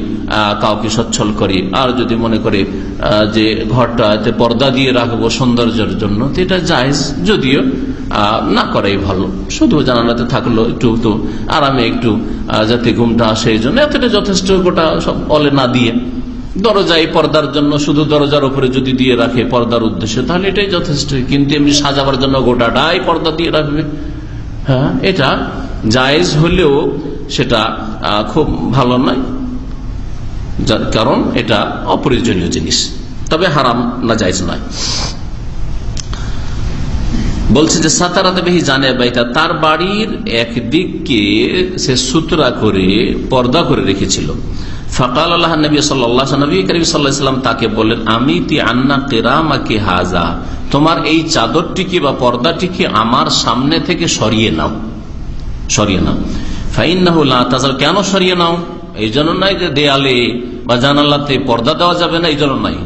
কাউকে সচ্ছল করি, আর যদি মনে করে যে ঘরটাতে পর্দা দিয়ে রাখব সৌন্দর্যের জন্য, তো এটা জায়জ, যদিও না করাই ভালো। শুধু জানালাতে থাকল একটু তো আরামে একটু যাতে ঘুমটা আসে এই জন্য। এতটা যথেষ্ট গোটা সব অলে না দিয়ে। দরজায় পর্দার জন্য, শুধু দরজার উপরে যদি দিয়ে রাখে পর্দার উদ্দেশ্যে, তাহলে এটাই যথেষ্ট। কিন্তু এমনি সাজাবার জন্য গোটাটাই পর্দা দিয়ে রাখবে। হ্যাঁ এটা জায়েজ হলেও সেটা খুব ভালো নয়। কারণ এটা অপ্রয়োজনীয় জিনিস। তবে হারাম না, জায়জ নয়। বলছে যে, সাতারাতে বেহি জানে বাইটা, তার বাড়ির একদিককে সে সুতরা করে, পর্দা করে রেখেছিল। ফকাল আল্লাহ নবী সাল্লাহ নবী করিম সাল্লাহাম তাকে বললেন, আমি তি আন্না কেরামাকে হাজা, তোমার এই চাদরটিকে বা পর্দাটিকে আমার সামনে থেকে সরিয়ে নাও সরিয়ে নাও। ফাইন না কেন সরিয়ে নাও? এই জন্য নাই যে দেয়ালে বা জানালাতে পর্দা দেওয়া যাবে না, এই জন্য নাই।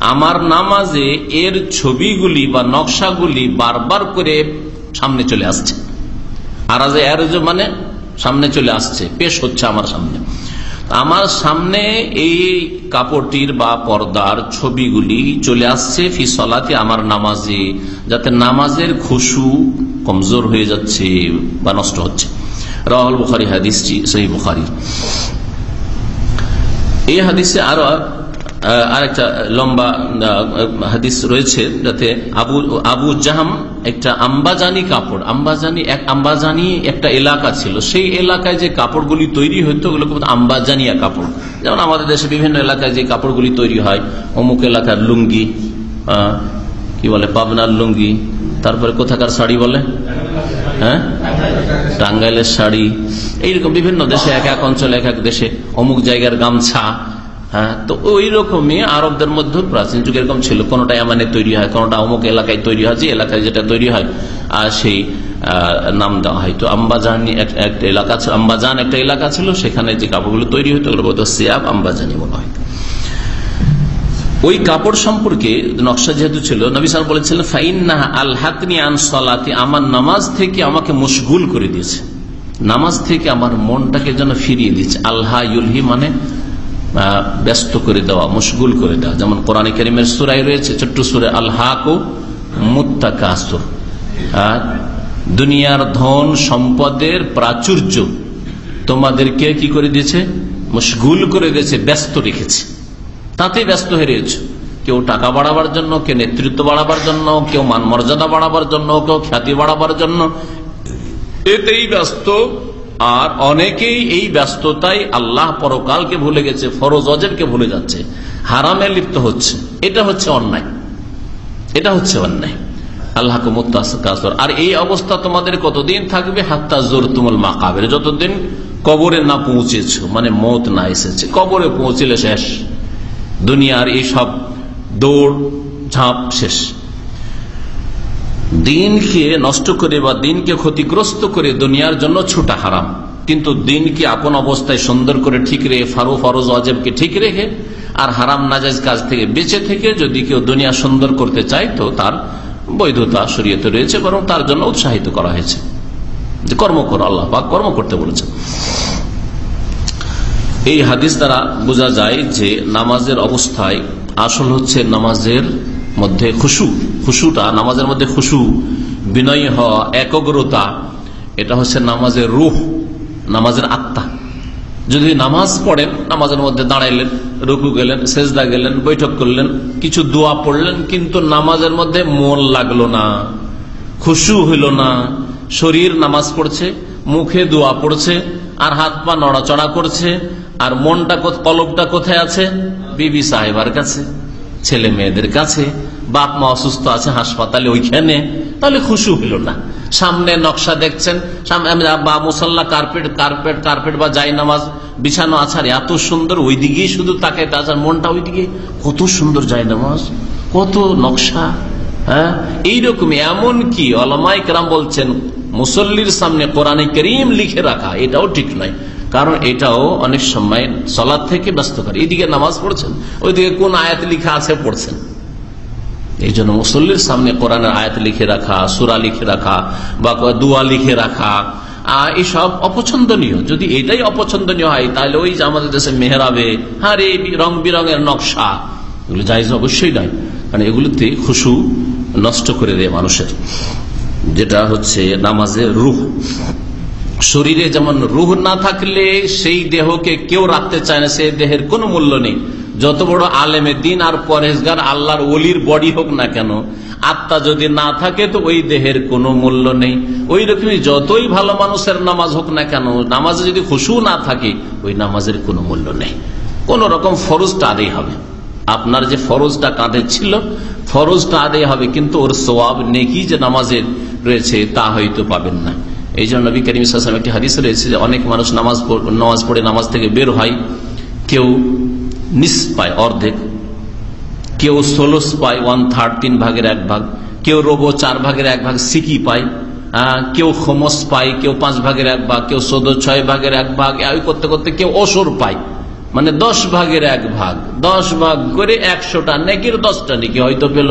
আমার নামাজে এর ছবিগুলি বা নকশাগুলি বারবার করে সামনে চলে আসছে। আর মানে সামনে চলে আসছে, পেশ হচ্ছে আমার সামনে। আমার সামনে এই কাপড়টির বা পর্দার ছবিগুলি চলে আসছে ফি সলাতে আমার নামাজে, যাতে নামাজের খুশু কমজোর হয়ে যাচ্ছে বা নষ্ট হচ্ছে। রাহুল বুখারি হাদিসটি সেই বুখারি। এই হাদিসে আরও আরেকটা লম্বা হাদিস রয়েছে যাতে আবু আবু জাহাম একটা আম্বাজানি কাপড়, আম্বাজানি এক, আম্বাজানি একটা এলাকা ছিল। সেই এলাকায় যে কাপড়গুলি তৈরি হইতো, ওগুলো আম্বাজানিয়া কাপড়। যেমন আমাদের দেশে বিভিন্ন এলাকায় যে কাপড়গুলি তৈরি হয়, অমুক এলাকার লুঙ্গি কি বলে, পাবনার লুঙ্গি তারপরে কোথাকার শাড়ি বলে? হ্যাঁ? টাঙ্গাইলের শাড়ি। এইরকম বিভিন্ন দেশে, এক এক অঞ্চলে, এক এক দেশে অমুক জায়গার গামছা হ্যাঁ? তো ওই রকমই আরবদের মধ্যে প্রাচীন যুগ এরকম ছিল। কোনটা এমানে তৈরি হয়, কোনটা অমুক এলাকায় তৈরি হয়, যে এলাকায় যেটা তৈরি হয়, আর সেই নাম দেওয়া হয়। তো আম্বাজানি একটা এলাকা আম্বাজান একটা এলাকা ছিল, সেখানে যে কাপড়গুলো তৈরি হতো, ওগুলো বলতো সিয়াব আম্বাজানি বলা হয়। ওই কাপড় সম্পর্কে নকশা যেহেতু ছিল, নবী সাল বলেছিলেন ফাইন্না আল হাতনি আন সলাতি, আমার নামাজ থেকে আমাকে মশগুল করে দিয়েছে। নামাজ থেকে আমার মনটাকে যেন ফিরিয়ে দিচ্ছে আল্লাহ ইউলহি মানে ব্যস্ত করে দেওয়া, মশগুল করে দেওয়া। যেমন কোরআন করিমের সুরাই রয়েছে, ছোট্ট সুরে আল্লাহ কো মুত্তাকাসুর দুনিয়ার ধন সম্পদের প্রাচুর্য তোমাদেরকে কি করে দিয়েছে? মশগুল করে দিয়েছে, ব্যস্ত রেখেছে। তাতে ব্যস্ত হয়ে রয়েছে। কেউ টাকা বাড়াবার জন্য, কেউ নেতৃত্ব বাড়াবার জন্য, কেউ মান মর্যাদা বাড়াবার জন্য, কেউ খ্যাতি বাড়াবার জন্য। এতেই ব্যস্ত, আর অনেকেই এই ব্যস্ততায় আল্লাহ পরকালকে ভুলে গেছে, ফরজ অজেরকে ভুলে যাচ্ছে। হারামে লিপ্ত হচ্ছে। এটা হচ্ছে অন্যায়। এটা হচ্ছে অন্যায়। আল্লাহ আর এই অবস্থা তোমাদের কতদিন থাকবে? জোর মাকাবের। যতদিন কবরে না পৌঁছেছ মানে মত না এসেছে, কবরে পৌঁছলে শেষ। দুনিয়ার এই সব দৌড়, ঝাঁপ শেষ। দিনকে নষ্ট করে বা দিনকে ক্ষতিগ্রস্ত করে দুনিয়ার জন্য ছুটা হারাম। কিন্তু দিনকে আপন অবস্থায় সুন্দর করে ঠিক রেখে ফারু ফরজ অজেবকে ঠিক রেখে আর হারাম নাজাজ কাজ থেকে বেঁচে থেকে যদি কেউ দুনিয়া সুন্দর করতে চায় তো তার বৈধতা শরীয়তে রয়েছে বরং তার জন্য উৎসাহিত করা হয়েছে। যে কর্ম করো, আল্লাহ বা কর্ম করতে বলেছে এই হাদিস দ্বারা বোঝা যায় যে নামাজের অবস্থায় আসল হচ্ছে নামাজের মধ্যে খুশু। খুশুটা নামাজের মধ্যে খুশু, বিনয় হওয়া, একগ্রতা, এটা হচ্ছে নামাজের রুহ, নামাজের আত্মা। যদি নামাজ পড়েন, নামাজের মধ্যে দাঁড়াইলেন, রুকু গেলেন, সেজদা গেলেন, বৈঠক করলেন, কিছু দোয়া পড়লেন, কিন্তু নামাজের মধ্যে মন লাগল না, খুশু হইল না, শরীর নামাজ পড়ছে, মুখে দোয়া পড়ছে, আর হাত পা নড়াচড়া করছে আর মনটা কলবটা কোথায় আছে? বিবি সাহেবার কাছে, ছেলে মেয়েদের কাছে, বাপ মা অসুস্থ আছে হাসপাতালে ওইখানে। তাহলে খুশি হইল না। সামনে নকশা দেখছেন বা মুসল্লা কার্পেট কার্পেট কার্পেট বা যাই নামাজ বিছানো আছার এত সুন্দর ওই দিকেই শুধু তাকে আছার মনটা ওইদিকে কত সুন্দর যাই নামাজ কত নকশা হ্যাঁ? এইরকম এমন কি অলমাই কেরাম বলছেন, মুসল্লির সামনে কোরআনে করিম লিখে রাখা, এটাও ঠিক নয়। কারণ এটাও অনেক সময় সলাদ থেকে ব্যস্ত করে। এইদিকে নামাজ পড়ছেন, ওইদিকে কোন আয়াত লিখা আছে পড়ছেন। এই জন্য মুসল্লির সামনে কোরআনের আয়াত লিখে রাখা, সুরা লিখে রাখা, বা দুয়া লিখে রাখা এসব অপছন্দনীয়। যদি এটাই অপছন্দনীয় হয়, তাহলে ওই যে আমাদের দেশে মেহরাবে, হারে রং বিরঙের নকশা, এগুলো জায়জ অবশ্যই নয়, কারণ এগুলোতে খুশু নষ্ট করে দেয় মানুষের। যেটা হচ্ছে নামাজের রুহ। শরীরে যেমন রুহ না থাকলে সেই দেহকে কেউ রাখতে চায় না সেই দেহের কোনো মূল্য নেই। যত বড় আলেমে দিন আর পরেশগার আল্লাহর অলির বডি হোক না কেন, আত্মা যদি না থাকে তো ওই দেহের কোনো মূল্য নেই। ওই রকমই যতই ভালো মানুষের নামাজ হোক না কেন, নামাজে যদি খুশু না থাকে, ওই নামাজের কোনো মূল্য নেই। কোন রকম ফরজটা আদেই হবে। আপনার যে ফরজটা কাঁধে ছিল, ফরজটা আদেই হবে, কিন্তু ওর সোয়াব নেকি যে নামাজের রয়েছে তা হয়তো পাবেন না। এই জন্য নবী করিম ইসলাম একটি হাদিস রয়েছে যে অনেক মানুষ নামাজ নামাজ পড়ে নামাজ থেকে বের হয়, কেউ নিস পায় অর্ধেক, কেউ ষোলোস পায় ওয়ান থার্ড তিন ভাগের এক ভাগ, কেউ রোবো চার ভাগের এক ভাগ সিকি পায় কেউ খোমস পায়, কেউ পাঁচ ভাগের এক ভাগ, কেউ চোদ্দ ছয় ভাগের এক ভাগ করতে করতে কেউ অসর পায় মানে দশ ভাগের এক ভাগ, দশ ভাগ করে একশোটা, নেকির দশটা নেকি হয়তো পেল,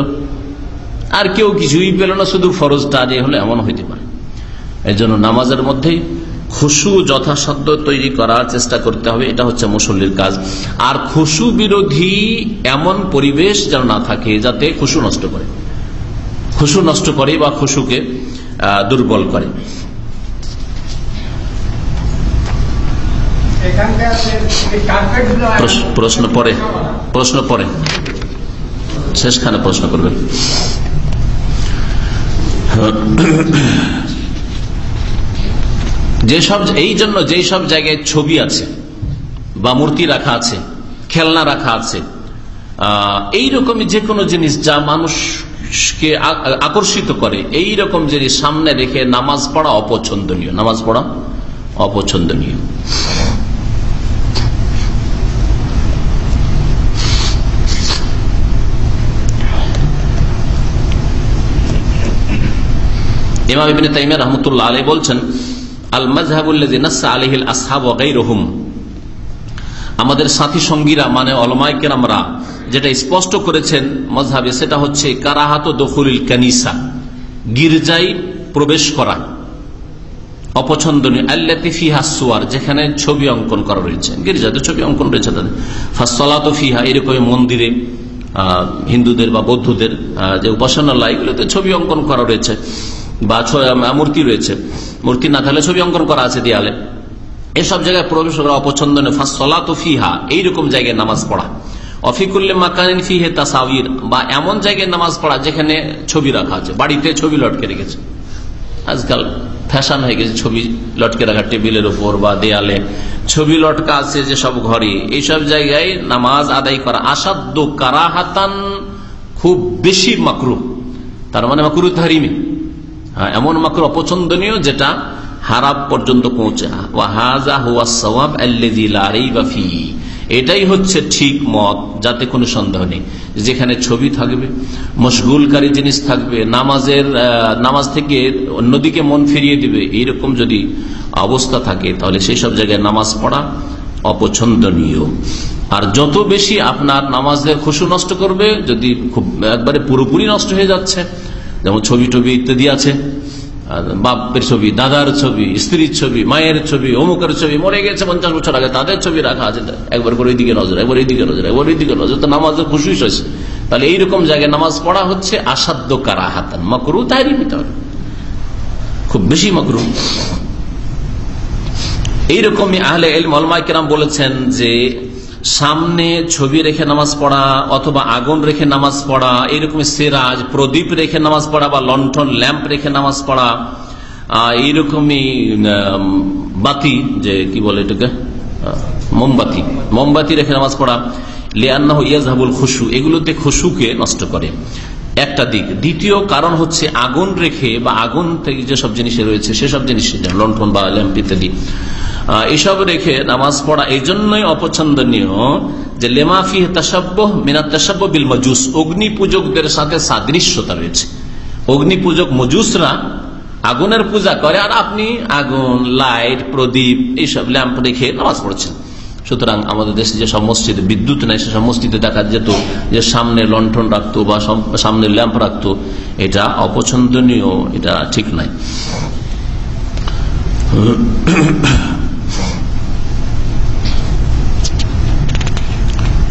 আর কেউ কিছুই পেল না, শুধু ফরজটা আদায় হলে এমন হইতে পারে। এই জন্য নামাজের মধ্যেই খুশু যথাসাধ্য তৈরি করার চেষ্টা করতে হবে এটা হচ্ছে মুসল্লির কাজ। আর খুশু বিরোধী এমন পরিবেশ যেন না থাকে যাতে খুশু নষ্ট করে। খুশু নষ্ট করে বা খুশুকে দুর্বল করে। প্রশ্ন পরে প্রশ্ন পরে শেষখানে প্রশ্ন করবেন। যেসব এই জন্য যেই সব জায়গায় ছবি আছে, বা মূর্তি রাখা আছে, খেলনা রাখা আছে এই রকমই যে কোনো জিনিস যা মানুষকে আকর্ষিত করে এই রকম জিনিস সামনে রেখে নামাজ পড়া অপছন্দনীয়। নামাজ পড়া অপছন্দনীয়। ইমাম ইবিন তাইমিয়া রহমতুল্লাহ আলী বলছেন আল ওয়াগাইরহুম আমাদের সাথী সঙ্গীরা মানে অলমাই কেরামরা, যেটা স্পষ্ট করেছেন মজহাবে সেটা হচ্ছে কারাহাত দফুরিল কানিসা, গির্জায় প্রবেশ করা, অপছন্দনীয় সুয়ার, যেখানে ছবি অঙ্কন করা রয়েছে, গির্জাতে ছবি অঙ্কন রয়েছে তাদের। মন্দিরে হিন্দুদের বা বৌদ্ধদের যে ছবি অঙ্কন করা রয়েছে। বা মূর্তি রয়েছে। মূর্তি না থাকলে ছবি অঙ্কন করা আছে দেয়ালে। এসব জায়গায় প্রবেশ করা অপছন্দনীয় ফাসলাত ফিহা, এইরকম জায়গায় নামাজ পড়া। অফিকুল্লে মাকানিন ফিহে তাসাবির বা এমন জায়গায় নামাজ পড়া যেখানে ছবি রাখা আছে। বাড়িতে ছবি লটকে রেখেছে। আজকাল ফ্যাশন হয়ে গেছে, ছবি লটকে রাখা, টেবিলের উপর বা দেয়ালে ছবি লটকা আছে যে সব ঘরে। এইসব জায়গায় নামাজ আদায় করা আসাধ্য কারাহাতান, খুব বেশি মাকরু। তার মানে মাকরু হারিমি এমন মাকরু অপছন্দনীয় যেটা হারাপ পর্যন্ত পৌঁছে ওয়াহাজা হুয়া। এটাই হচ্ছে ঠিক মত, যাতে কোনো সন্দেহ নেই। যেখানে ছবি থাকবে, মশগুলকারী জিনিস থাকবে, নামাজের নামাজ থেকে অন্যদিকে মন ফিরিয়ে দিবে, এইরকম যদি অবস্থা থাকে, তাহলে সেই সব জায়গায় নামাজ পড়া অপছন্দনীয়। আর যত বেশি আপনার নামাজের খুশু নষ্ট করবে, যদি খুব একবারে পুরোপুরি নষ্ট হয়ে যাচ্ছে যেমন ছবি টবি ইত্যাদি আছে বাপের ছবি, দাদার ছবি, স্ত্রীর ছবি, মায়ের ছবি, অমুকের ছবি, মরে গেছে পঞ্চাশ বছর আগে, তাদের ছবি রাখা আছে। একবার করে ওইদিকে নজর, একবার এইদিকে নজর, একবার ওইদিকে নজর, তো নামাজের খুশুই হয়েছে। তাহলে এইরকম জায়গায় নামাজ পড়া হচ্ছে আসাধ্য কারা হাতান মকরু ভিতরে। খুব বেশি মকরু। এইরকমই আহলে এল মলমাই কেরাম বলেছেন যে সামনে ছবি রেখে নামাজ পড়া অথবা আগুন রেখে নামাজ পড়া এইরকম সেরাজ, প্রদীপ রেখে নামাজ পড়া বা লন্ঠন ল্যাম্প রেখে নামাজ পড়া এইরকমই বাতি, যে কি বলে এটাকে? মোমবাতি মোমবাতি রেখে নামাজ পড়া। লিয়ান্নাহ ইয়াজহাবুল খুশু, এগুলোতে খুশুকে নষ্ট করে। একটা দিক। দ্বিতীয় কারণ হচ্ছে আগুন রেখে বা আগুন থেকে যেসব জিনিস রয়েছে, সেসব জিনিস লন্ঠন বা ল্যাম্প ইত্যাদি। এসব রেখে নামাজ পড়া এই জন্যই অপছন্দনীয় যে লেমাফি তাসাব্য মিনাত তাসাব্য বিল মজুস। অগ্নি পূজকদের সাথে সাদৃশ্যতা রয়েছে। অগ্নি পূজক মজুসরা আগুনের পূজা করে আর আপনি আগুন, লাইট, প্রদীপ এইসব ল্যাম্প রেখে নামাজ পড়ছেন। সুতরাং আমাদের দেশে যেসব মসজিদে বিদ্যুৎ নেই, সেসব মসজিদে দেখা যেত যে সামনে লন্ঠন রাখতো বা সামনে ল্যাম্প রাখতো। এটা অপছন্দনীয়, এটা ঠিক নাই।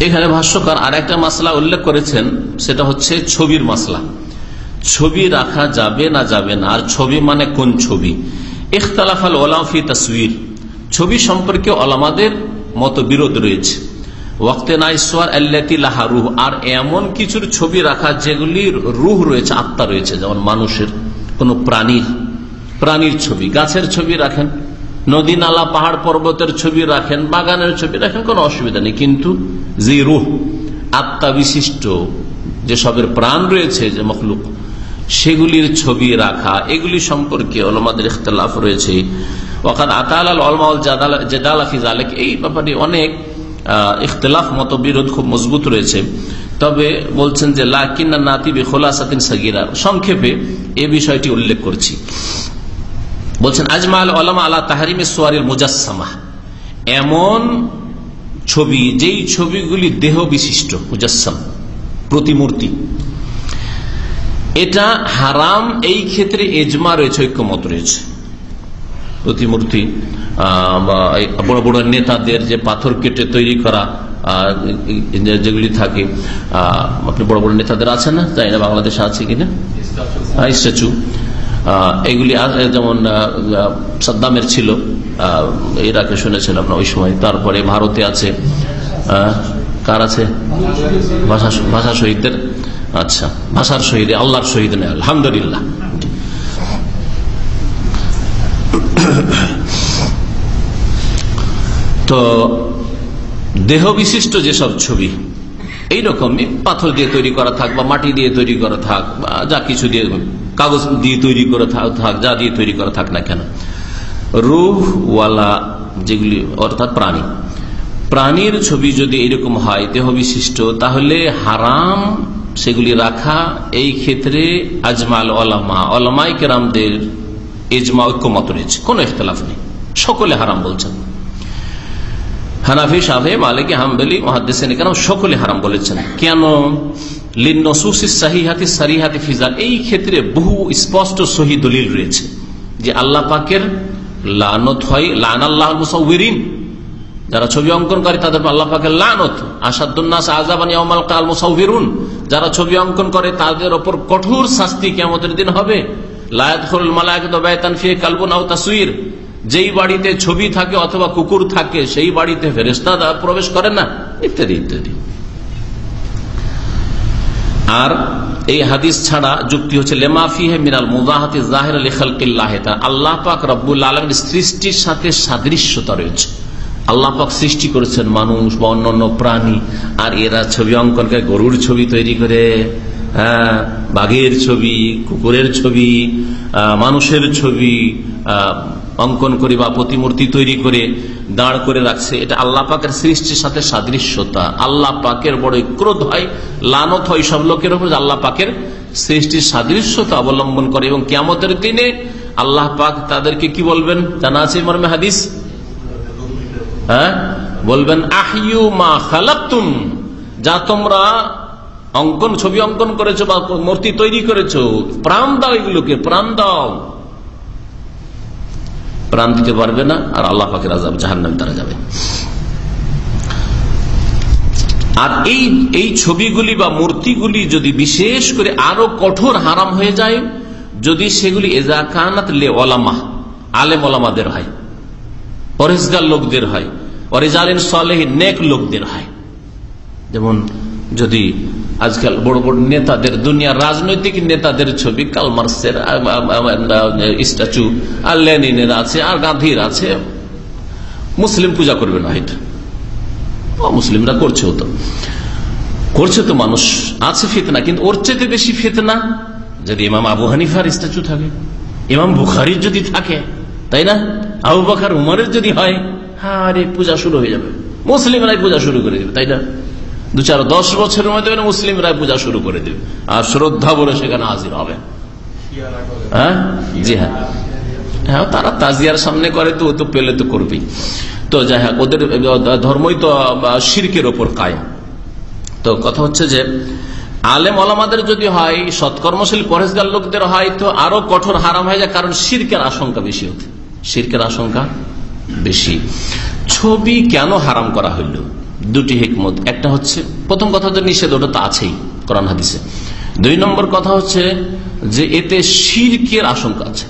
এখানে ভাষ্যকার আর একটা মাসলা উল্লেখ করেছেন, সেটা হচ্ছে ছবির মাসলা। ছবি রাখা যাবে না যাবে না, আর ছবি মানে কোন ছবি? ইখতালাফাল ওলাফি তসবির ছবি সম্পর্কে ওলামাদের মত বিরোধ রয়েছে। ওয়াক্তে নাইসওয়ার আল্লাতি লাহা রুহ, আর এমন কিছুর ছবি রাখা যেগুলির রুহ রয়েছে, আত্মা রয়েছে, যেমন মানুষের, কোন প্রাণীর প্রাণীর ছবি। গাছের ছবি রাখেন নদী নালা পাহাড় পর্বতের ছবি রাখেন, বাগানের ছবি রাখেন, কোনো অসুবিধা নেই। কিন্তু যে রুহ, আত্মা বিশিষ্ট যে সবের প্রাণ রয়েছে, যে মখলুক, সেগুলির ছবি রাখা, এগুলি সম্পর্কে অলমাদের ইখতলাফ রয়েছে। ওখান আতাল অলমাউল জেদাল হাফিজ আলেক এই ব্যাপারে অনেক ইখতলাফ, মতবিরোধ খুব মজবুত রয়েছে। তবে বলছেন যে, লাকিন্না নাতিবি খোলাসাতিন সাগিরা, সংক্ষেপে এ বিষয়টি উল্লেখ করছি। বলছেন আজমাল আলম আলা তাহারিমে সোয়ারিল মুজাসসামা এমন ছবি যেই ছবিগুলি দেহ বিশিষ্ট মুজাসসাম প্রতিমূর্তি। এটা হারাম এই ক্ষেত্রে এজমা রয়েছে ঐক্যমত রয়েছে। প্রতিমূর্তি আহ, বা বড় বড় নেতাদের যে পাথর কেটে তৈরি করা আহ, যেগুলি থাকে আহ, আপনি বড় বড় নেতাদের আছে না? তাই না বাংলাদেশে আছে কিনা? স্ট্যাচু। এগুলি যেমন সাদ্দামের ছিল ইরাকে শুনেছিলাম না ওই সময়। তারপরে ভারতে আছে কার আছে? ভাষা শহীদদের? আচ্ছা ভাষার শহীদ, আল্লাহর শহীদ নেই, আলহামদুলিল্লাহ। তো দেহ বিশিষ্ট যেসব ছবি এইরকমই পাথর দিয়ে তৈরি করা থাক বা মাটি দিয়ে তৈরি করা থাক বা যা কিছু দিয়ে কাগজ দিয়ে তৈরি করা থাক যা দিয়ে তৈরি করা থাক না কেন। রুহওয়ালা যেগুলি, অর্থাৎ প্রাণী। প্রাণীর ছবি যদি এরকম হয়, দেহ বিশিষ্ট, তাহলে হারাম সেগুলি রাখা এই ক্ষেত্রে আজমাল ওলামা। ওলামাই কেরামদের এজমা ঐক্যমত রয়েছে। কোনো ইখতলাফ নেই। সকলে হারাম বলছেন। হানাফি সাহেব মালিক, হামবেলি, মহাদ্দেসেন কেন সকলে হারাম বলেছেন। কেন? এই ক্ষেত্রে বহু স্পষ্ট সহি দলিল রয়েছে যে আল্লাহ পাকের লানত হয়, লান আল্লাহ মুসাউরিন যারা ছবি অঙ্কন করে তাদের আল্লাহ পাকের লানত। আসাদুল্নাস আজাবানি অমাল কাল মুসাউরুন যারা ছবি অঙ্কন করে, তাদের ওপর কঠোর শাস্তি কেমতের দিন হবে। লায়াত মালায়ক বেতান ফিয়ে কালবুন আও তাসুইর যেই বাড়িতে ছবি থাকে অথবা কুকুর থাকে, সেই বাড়িতে ফেরেস্তা প্রবেশ করে না। ইত্যাদি ইত্যাদি। আর এই হাদিস ছাড়া যুক্তি হচ্ছে লেমাফি হে মিনাল মুজাহাতি জাহের লেখালকিল্লাহ আল্লাহ পাক রব্বুল আলমের সৃষ্টির সাথে সাদৃশ্যতা রয়েছে। আল্লাহ পাক সৃষ্টি করেছেন মানুষ বা অন্যান্য প্রাণী, আর এরা ছবি অঙ্কন করে, গরুর ছবি তৈরি করে হ্যাঁ বাঘের ছবি, কুকুরের ছবি মানুষের ছবি অঙ্কন করে বা প্রতিমূর্তি তৈরি করে দাঁড় করে রাখছে। এটা আল্লাহ পাকের সৃষ্টির সাথে সাদৃশ্যতা। আল্লাহ পাকের বড় ক্রোধ হয়, লানত হয় সব লোকের উপর আল্লাহ পাকের সৃষ্টির সাদৃশ্যতা অবলম্বন করে। এবং কেমতের দিনে আল্লাহ পাক তাদেরকে কি বলবেন? জানা আছে মর্মে হাদিস? হ্যাঁ? বলবেন আহিউ মা খালাতুম যা তোমরা অঙ্কন, ছবি অঙ্কন করেছ বা মূর্তি তৈরি করেছ, প্রাণ দাও এগুলোকে, প্রাণ দাও। প্রাণ দিতে পারবে না, আর আল্লাহ পাকের আজাব জাহান নামে তারা যাবে। আর এই এই ছবিগুলি বা মূর্তিগুলি যদি বিশেষ করে আরও কঠোর হারাম হয়ে যায়, যদি সেগুলি এজাকানাত হয় পরেজগার লোকদের হয়, অরেজালিন সালেহ নেক লোকদের হয়। যেমন যদি আজকাল বড় বড় নেতাদের, দুনিয়ার রাজনৈতিক নেতাদের ছবি, কালমার্সের স্ট্যাচু, আর লেনিনের আছে, আর গান্ধীর আছে। মুসলিম পূজা করবে না এটা। মুসলিমরা করছেও তো। করছে তো মানুষ, আছে ফিতনা, কিন্তু ওর চেয়ে বেশি ফিতনা যদি ইমাম আবু হানিফার স্ট্যাচু থাকে, ইমাম বুখারির যদি থাকে, তাই না? আবু বাকার, উমারের যদি হয় হ্যাঁ আরে পূজা শুরু হয়ে যাবে। মুসলিমরাই পূজা শুরু করে দেবে, তাই না? দু চার দশ বছরের মধ্যে মুসলিমরাই পূজা শুরু করে দেবে। আর শ্রদ্ধা বলে সেখানে হাজির হবে। হ্যাঁ? জি হ্যাঁ। হ্যাঁ তারা তাজিয়ার সামনে করে তো তো পেলে তো করবেই। তো যাই হোক, ওদের, ধর্মই তো শির্কের ওপর কায়েম। তো কথা হচ্ছে যে, আলেম আলামাদের যদি হয়, সৎকর্মশীল পরেশগার লোকদের হয়, তো আরও কঠোর হারাম হয়ে যায়, কারণ শির্কের আশঙ্কা বেশি হতে শির্কের আশঙ্কা বেশি। ছবি কেন হারাম করা হইল? দুটি হিকমত। একটা হচ্ছে, প্রথম কথা তো নিষেধ, ওটা তো আছেই কোরআন হাদিসে। দুই নম্বর কথা হচ্ছে যে এতে শির্কের আশঙ্কা আছে।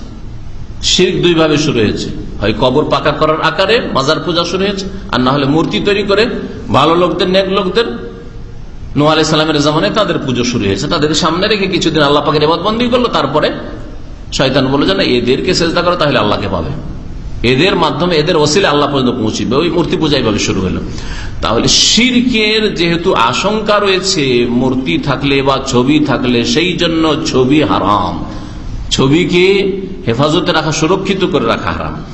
শির্ক দুই ভাবে শুরু হয়েছে। হয় কবর পাকা করার আকারে মাজার পূজা শুরু হয়েছে, আর না হলে মূর্তি তৈরি করে ভালো লোকদের, নেক লোকদের। নোয়া আলাই সালামের জামানে তাদের পুজো শুরু হয়েছে। তাদের সামনে রেখে কিছুদিন আল্লাহ পাকের এবাদ বন্দি করল, তারপরে শয়তান বলল যে না, এদেরকে চেষ্টা করো, তাহলে আল্লাহকে পাবে। এদের মাধ্যমে, এদের ওসিলে আল্লাহ পর্যন্ত পৌঁছিবে। ওই মূর্তি পূজা এইভাবে শুরু হলো। তাহলে শিরকের যেহেতু আশঙ্কা রয়েছে, মূর্তি থাকলে বা ছবি থাকলে, সেই জন্য ছবি হারাম। ছবিকে হেফাজতে রাখা, সুরক্ষিত করে রাখা হারাম।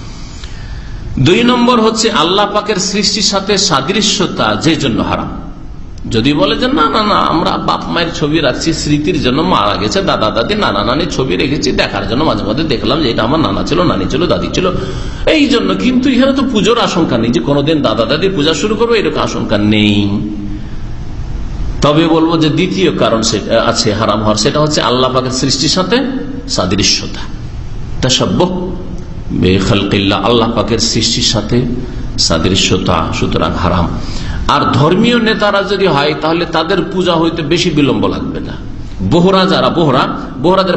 দুই নম্বর হচ্ছে আল্লাহ পাকের সৃষ্টির সাথে সাদৃশ্যতা যে জন্য হারাম। যদি বলে যে, না না না, আমরা বাপ মায়ের ছবি রাখছি, স্মৃতির জন্য মারা গেছে, দাদা, দাদি, নানা, নানি ছবি রেখেছি, দেখার জন্য মাঝে মাঝে দেখলাম যে এটা আমার নানা ছিল, নানি ছিল, দাদি ছিল। এই জন্য কিন্তু এখানে তো পুজোর আশঙ্কা নেই যে, কোনোদিন দাদা, দাদির পূজা শুরু করব, এরকম আশঙ্কা নেই। তবে বলব যে, দ্বিতীয় কারণ আছে, হারাম হওয়ার, সেটা হচ্ছে আল্লাহ পাকের সৃষ্টির সাথে সাদৃশ্যতা। তা সভ্য বেখালকিল্লা আল্লাহ পাকের সৃষ্টির সাথে সাদৃশ্যতা, সুতরাং হারাম। আর ধর্মীয় নেতারা যদি হয়, তাহলে তাদের পূজা হইতে বেশি বিলম্ব লাগবে না। বোহরা যারা, বোহরা, বোহরাদের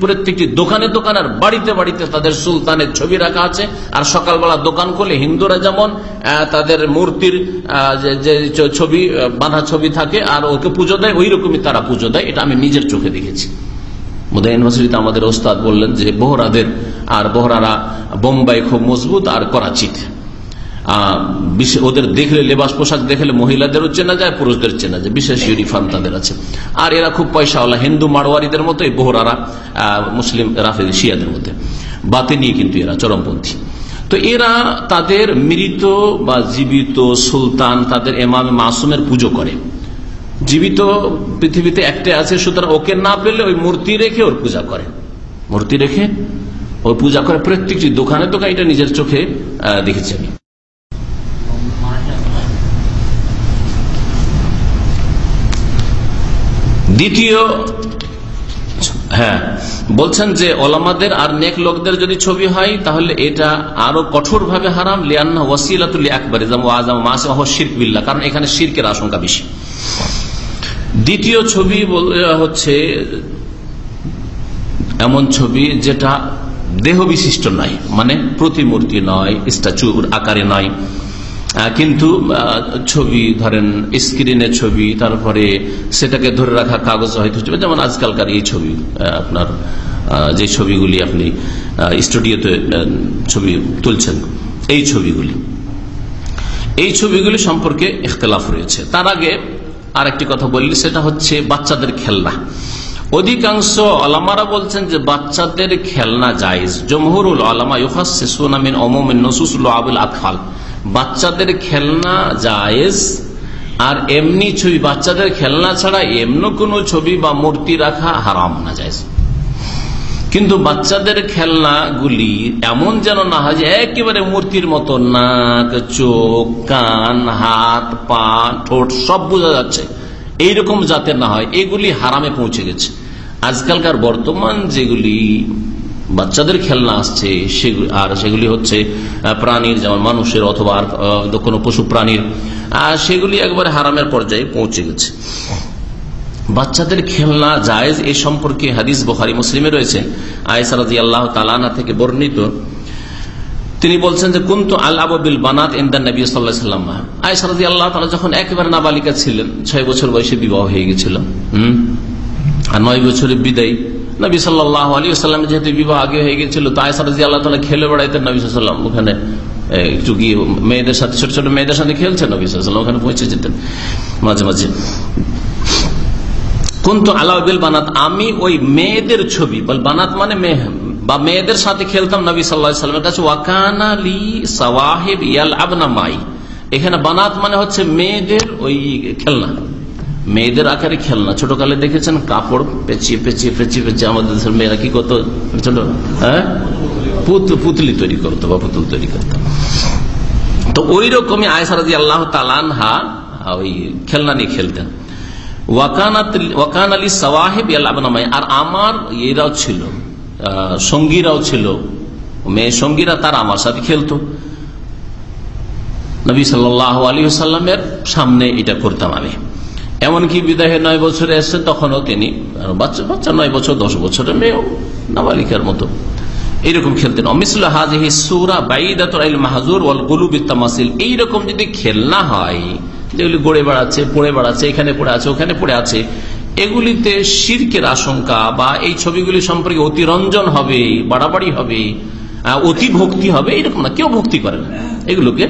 প্রত্যেকটি দোকানে দোকানের বাড়িতে বাড়িতে তাদের সুলতানের ছবি রাখা আছে। আর সকালবেলা দোকান করলে হিন্দুরা যেমন তাদের মূর্তির যে- ছবি বাঁধা ছবি থাকে আর ওকে পুজো দেয় ওই রকমই তারা পুজো দেয়। এটা আমি নিজের চোখে দেখেছি। বোধহয় ইউনিভার্সিটিতে আমাদের ওস্তাদ বললেন যে, বোহরাদের, আর বোহরারা বোম্বাই খুব মজবুত আর করাচিতে। ওদের দেখলে লেবাস পোশাক দেখলে মহিলাদেরও চেনা যায়, পুরুষদের চেনা যায়। বিশেষ ইউনিফর্ম তাদের আছে। আর এরা খুব পয়সাওয়ালা, হিন্দু মারোয়ারিদের মতোই, বোহরারা মুসলিম, রাফেদ, শিয়াদের মধ্যে। বাতে নিয়ে কিন্তু এরা চরমপন্থী। তো এরা তাদের মৃত বা জীবিত সুলতান, তাদের এমাম মাসুমের পুজো করে। জীবিত পৃথিবীতে একটাই আছে, সুতরাং ওকে না পেলে ওই মূর্তি রেখে ওর পূজা করে। মূর্তি রেখে ওর পূজা করে। প্রত্যেকটি দোকানে দোকানে এটা নিজের চোখে দেখেছি আমি। দ্বিতীয় হ্যাঁ বলছেন যে ওলামাদের আর নেক লোকদের যদি ছবি হয়, তাহলে এটা আরও কঠোর ভাবে হারাম, লিয়ান্না মাসে কারণ এখানে শিরকের আশঙ্কা বেশি। দ্বিতীয় ছবি হচ্ছে এমন ছবি যেটা দেহ বিশিষ্ট নয় মানে প্রতিমূর্তি নয়, স্ট্যাচুর আকারে নয়। কিন্তু ছবি ধরেন স্ক্রিনের ছবি, তারপরে সেটাকে ধরে রাখা কাগজ হয়তো যেমন আজকালকার এই ছবি আপনার যে ছবিগুলি আপনি স্টুডিওতে ছবি তুলছেন, এই ছবিগুলি। এই ছবিগুলি সম্পর্কে ইখতলাফ রয়েছে। তার আগে আর একটি কথা বললি, সেটা হচ্ছে বাচ্চাদের খেলনা। অধিকাংশ আলামারা বলছেন যে বাচ্চাদের খেলনা জায়েজ। জমহুরুল আলামা ইউফাসিন অমমিন নসুসুল আবুল আতফাল। বাচ্চাদের খেলনা জায়েজ, আর এমনি ছবি, বাচ্চাদের খেলনা ছাড়া এমনি কোনো ছবি বা মূর্তি রাখা হারাম, না জায়েজ। কিন্তু বাচ্চাদের খেলনাগুলি এমন যেন না হয় যে একেবারে মূর্তির মতো, নাক, চোখ, কান, হাত, পা, ঠোঁট, সব বোঝা যাচ্ছে। এইরকম যাতে না হয়, এগুলি হারামে পৌঁছে গেছে। আজকালকার বর্তমান যেগুলি বাচ্চাদের খেলনা আসছে আর সেগুলি হচ্ছে প্রাণীর যেমন মানুষের অথবা আর কোনো পশু প্রাণীর আর সেগুলি একবারে হারামের পর্যায়ে পৌঁছে গেছে। বাচ্চাদের খেলনা জায়েজ এই সম্পর্কে হাদিস বখারি, মুসলিমে রয়েছে। আয়সারাজি আল্লাহ তালানা থেকে বর্ণিত। তিনি বলছেন যে, কুন্তু আল বানাত ইন্দান নবী সাল্লাম। আয়সারাজি আল্লাহ তালা যখন একেবারে নাবালিকা ছিলেন, ছয় বছর বয়সে বিবাহ হয়ে গেছিল। হম? আর নয় বছরের বিদায়। নবী সাল্লাহ আলী সাল্লাম যেহেতু বিবাহ আগে হয়ে গেছিল তো আয়সারাজি আল্লাহ তালা খেলে বেড়াইতেন নবী সাল্লাম ওখানে গিয়ে মেয়েদের সাথে, ছোট ছোট মেয়েদের সাথে খেলছেন নবী সাল্লাম ওখানে পৌঁছে যেতেন মাঝে মাঝে। কিন্তু আলাউবিল বানাত, আমি ওই মেয়েদের ছবি বানাত মানে বা মেয়েদের সাথে খেলতাম নবী সাল্লাহ কাছে আবনা মাই। এখানে বানাত মানে হচ্ছে মেয়েদের ওই খেলনা। মেয়েদের আকারে খেলনা। ছোটকালে দেখেছেন? কাপড় পেঁচিয়ে পেঁচিয়ে পেঁচিয়ে পেঁচিয়ে আমাদের দেশের মেয়েরা কি করতো? ছোট হ্যাঁ? পুত- পুতলি তৈরি করতো বা পুতুল তৈরি করতো। তো ওই রকমই আয়সারাজি আল্লাহ তালানহা ওই খেলনা নিয়ে খেলতেন। আর আমার এরাও ছিল সঙ্গীরাও ছিল। মেয়ে সঙ্গীরা তার আমার সাথে খেলতো। নবী সাল্লাহ আলী সাল্লামের সামনে এটা করতাম আমি। এমনকি বিদায় নয় বছরে এসছে তখনও তিনি বাচ্চা বাচ্চা নয় বছর, দশ বছরের মেয়েও নাবালিকার মতো। এইরকম খেলতেন। এইরকম যদি খেলনা হয় যেগুলি গড়ে বেড়াচ্ছে, পড়ে বেড়াচ্ছে, এখানে পড়ে আছে, ওখানে পড়ে আছে, এগুলিতে শিরকের আশঙ্কা বা এই ছবিগুলি সম্পর্কে অতিরঞ্জন হবে, বাড়াবাড়ি হবে অতি ভক্তি হবে এরকম না। কেউ ভক্তি করে না। এগুলোকে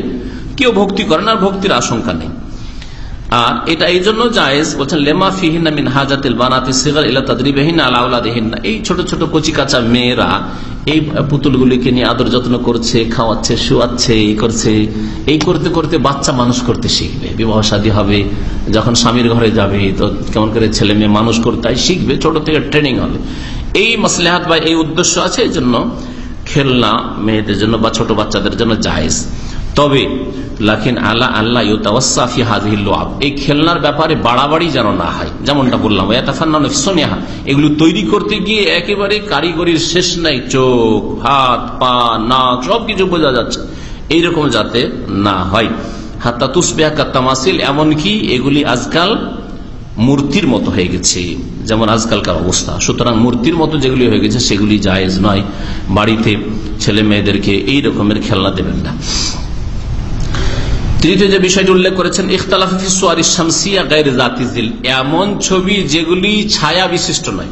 কেউ ভক্তি করে না, আর ভক্তির আশঙ্কা নেই। আর এটা এই জন্য জায়েজ, বলছেন, লেমা ফিহিনা মিন হাজাতিল বানাতে সিগার ইলা এই ছোট ছোট কচি কাঁচা মেয়েরা এই পুতুলগুলিকে নিয়ে আদর যত্ন করছে, খাওয়াচ্ছে, শুয়াচ্ছে, এই করছে। এই করতে করতে বাচ্চা মানুষ করতে শিখবে। বিবাহ শাদী হবে, যখন স্বামীর ঘরে যাবে, তো কেমন করে ছেলে মেয়ে মানুষ করতে শিখবে, ছোট থেকে ট্রেনিং হবে। এই মাসলেহাত বা এই উদ্দেশ্য আছে এই জন্য খেলনা মেয়েদের জন্য বা ছোট বাচ্চাদের জন্য জায়েজ। তবে, লাকিন আল্লাহ আল্লাহ ইউতাওয়াসাফি হাজিল এই খেলনার ব্যাপারে বাড়াবাড়ি যেন না হয়, যেমনটা বললাম সোনিয়া এগুলো তৈরি করতে গিয়ে একেবারে কারিগরির শেষ নাই, চোখ, হাত, পা, নাক, সবকিছু বোঝা যাচ্ছে। এইরকম যাতে না হয়। হাত্তা তুসবেহা তামাসিল, এমনকি এগুলি আজকাল মূর্তির মতো হয়ে গেছে, যেমন আজকালকার অবস্থা। সুতরাং মূর্তির মতো যেগুলি হয়ে গেছে, সেগুলি জায়েজ নয়। বাড়িতে ছেলে মেয়েদেরকে এই রকমের খেলনা দেবেন না। তৃতীয় যে বিষয়টি উল্লেখ করেছেন ইখতালাফিসামসিয়া এমন ছবি যেগুলি ছায়া বিশিষ্ট নয়।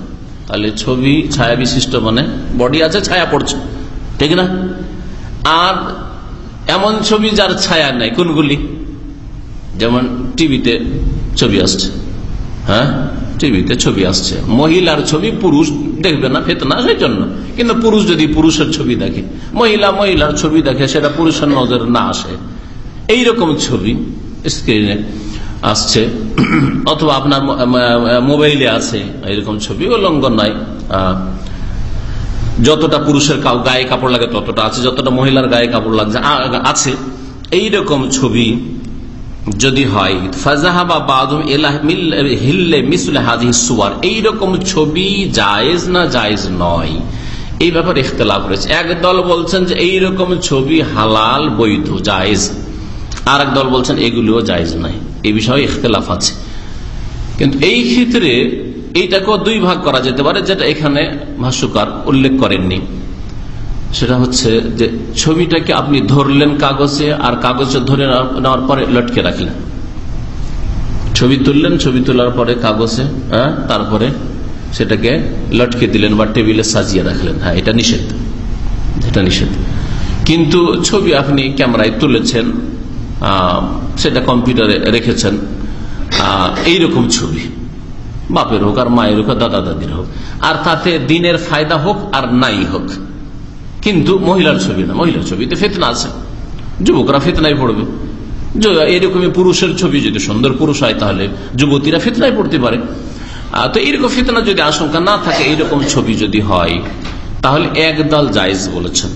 তাহলে ছবি ছায়া বিশিষ্ট মানে বডি আছে, ছায়া পড়ছে। ঠিক না? আর এমন ছবি যার ছায়া নাই, কোনগুলি? যেমন টিভিতে ছবি আসছে। হ্যাঁ? টিভিতে ছবি আসছে। মহিলার ছবি পুরুষ দেখবে না, ফেতনা সেই জন্য কিন্তু পুরুষ যদি পুরুষের ছবি দেখে, মহিলা মহিলার ছবি দেখে, সেটা পুরুষের নজর না আসে। এইরকম ছবি স্ক্রিনে আসছে। অথবা আপনার মোবাইলে আছে এরকম ছবি উল্লঙ্ঘন নয় যতটা পুরুষের গায়ে কাপড় লাগে ততটা আছে, যতটা মহিলার গায়ে কাপড় লাগছে আছে। এইরকম ছবি যদি হয় ফাজাহাবা বাদুম হিল্লে মিসলে হাজি সুয়ার। এইরকম ছবি জায়েজ না জায়েজ নয়। এই ব্যাপারে ইখতলাফ রয়েছে। এক দল বলছেন যে এইরকম ছবি হালাল, বৈধ, জায়েজ। আর এক দল বলছেন, এগুলিও জায়েজ নাই এই বিষয়ে ইখতলাফ আছে। কিন্তু এই ক্ষেত্রে এইটাকেও দুই ভাগ করা যেতে পারে, যেটা এখানে ভাষ্যকার উল্লেখ করেননি। সেটা হচ্ছে যে, ছবিটাকে আপনি ধরলেন কাগজে, আর কাগজে ধরে নেওয়ার পরে লটকে রাখলেন। ছবি তুললেন, ছবি তোলার পরে কাগজে হ্যাঁ তারপরে সেটাকে লটকে দিলেন বা টেবিলে সাজিয়ে রাখলেন। হ্যাঁ এটা নিষেধ। এটা নিষেধ। কিন্তু ছবি আপনি ক্যামেরায় তুলেছেন সেটা কম্পিউটারে রেখেছেন। এইরকম ছবি। বাপের হোক আর মায়ের হোক দাদা দাদির হোক। আর তাতে দিনের ফায়দা হোক আর নাই হোক। কিন্তু মহিলার ছবি না। মহিলার ছবিতে ফেতনা আছে। যুবকরা ফেতনায় পড়বে। এরকমই পুরুষের ছবি যদি সুন্দর পুরুষ হয় তাহলে যুবতীরা ফেতনায় পড়তে পারে। তো এইরকম ফেতনা যদি আশঙ্কা না থাকে, এইরকম ছবি যদি হয়, তাহলে একদল জায়জ বলেছেন।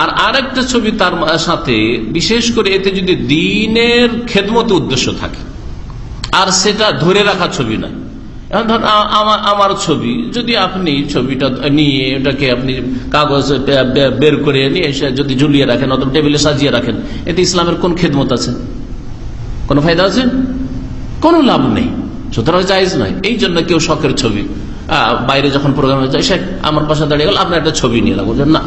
আর আরেকটা ছবি তার সাথে, বিশেষ করে এতে যদি দিনের খেদমত উদ্দেশ্য থাকে, আর সেটা ধরে রাখা ছবি নয়। ধর আমার ছবি, যদি আপনি ছবিটা নিয়ে, ওটাকে আপনি কাগজ বের করে নিয়ে এসে যদি ঝুলিয়ে রাখেন অথবা টেবিলে সাজিয়ে রাখেন, এতে ইসলামের কোন খেদমত আছে? কোন ফায়দা আছে? কোনো লাভ নেই। সুতরাং জায়জ নয়। এই জন্য কেউ শখের ছবি বাইরে যখন প্রোগ্রামে যায়, সে আমার পাশে দাঁড়িয়ে গেল, আপনার একটা ছবি নিয়ে রাখব না।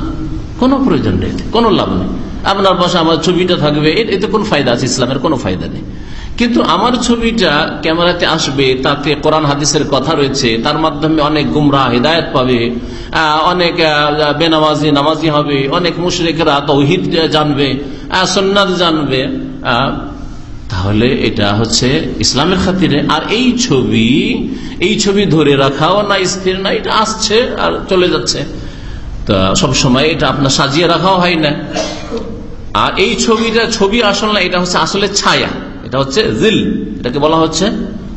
কোনো প্রয়োজন নেই, কোনো লাভ নেই। আপনার পাশে আমার ছবিটা থাকবে এতে কোন ফায়দা আছে? ইসলামের কোনো ফায়দা নেই। কিন্তু আমার ছবিটা ক্যামেরাতে আসবে, তাতে কোরআন হাদিসের কথা রয়েছে, তার মাধ্যমে অনেক গুমরা হৃদায়ত পাবে অনেক বেনামাজি, নামাজি হবে, অনেক মুশরেকরা তৌহিদ জানবে সন্ন্যাদ জানবে তাহলে এটা হচ্ছে ইসলামের খাতিরে। আর এই ছবি এই ছবি ধরে রাখাও না, স্থির না, এটা আসছে আর চলে যাচ্ছে। তা সবসময় এটা আপনার সাজিয়ে রাখাও হয় না। আর এই ছবিটা, ছবি আসল না, এটা হচ্ছে আসলে ছায়া। এটা হচ্ছে জিল। এটাকে বলা হচ্ছে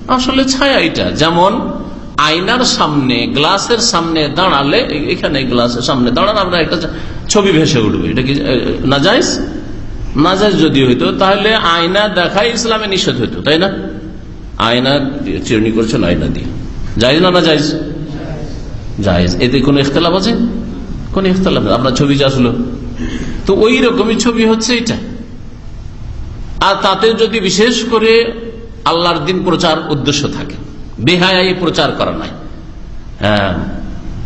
আসলে ছায়া এটা। যেমন আয়নার সামনে, গ্লাসের সামনে দাঁড়ালে এখানে গ্লাসের সামনে দাঁড়ালে আমরা একটা ছবি ভেসে উঠবে। এটা কি নাজাইজ? নাজাইজ যদি হইতো, তাহলে আয়না দেখাই ইসলামে নিষেধ হইতো, তাই না? আয়না চিরনি করছেন, আয়না দিয়ে। যাইজ না না যাইজ জায়েজ। এতে কোনো ইখতলাফ আছে? কোন ইখতলাফ আপনার ছবি আসলো তো ওই রকমই ছবি হচ্ছে এটা আর তাতে যদি বিশেষ করে আল্লাহর দিন প্রচার উদ্দেশ্য থাকে, বেহায়াই প্রচার করা নাই। হ্যাঁ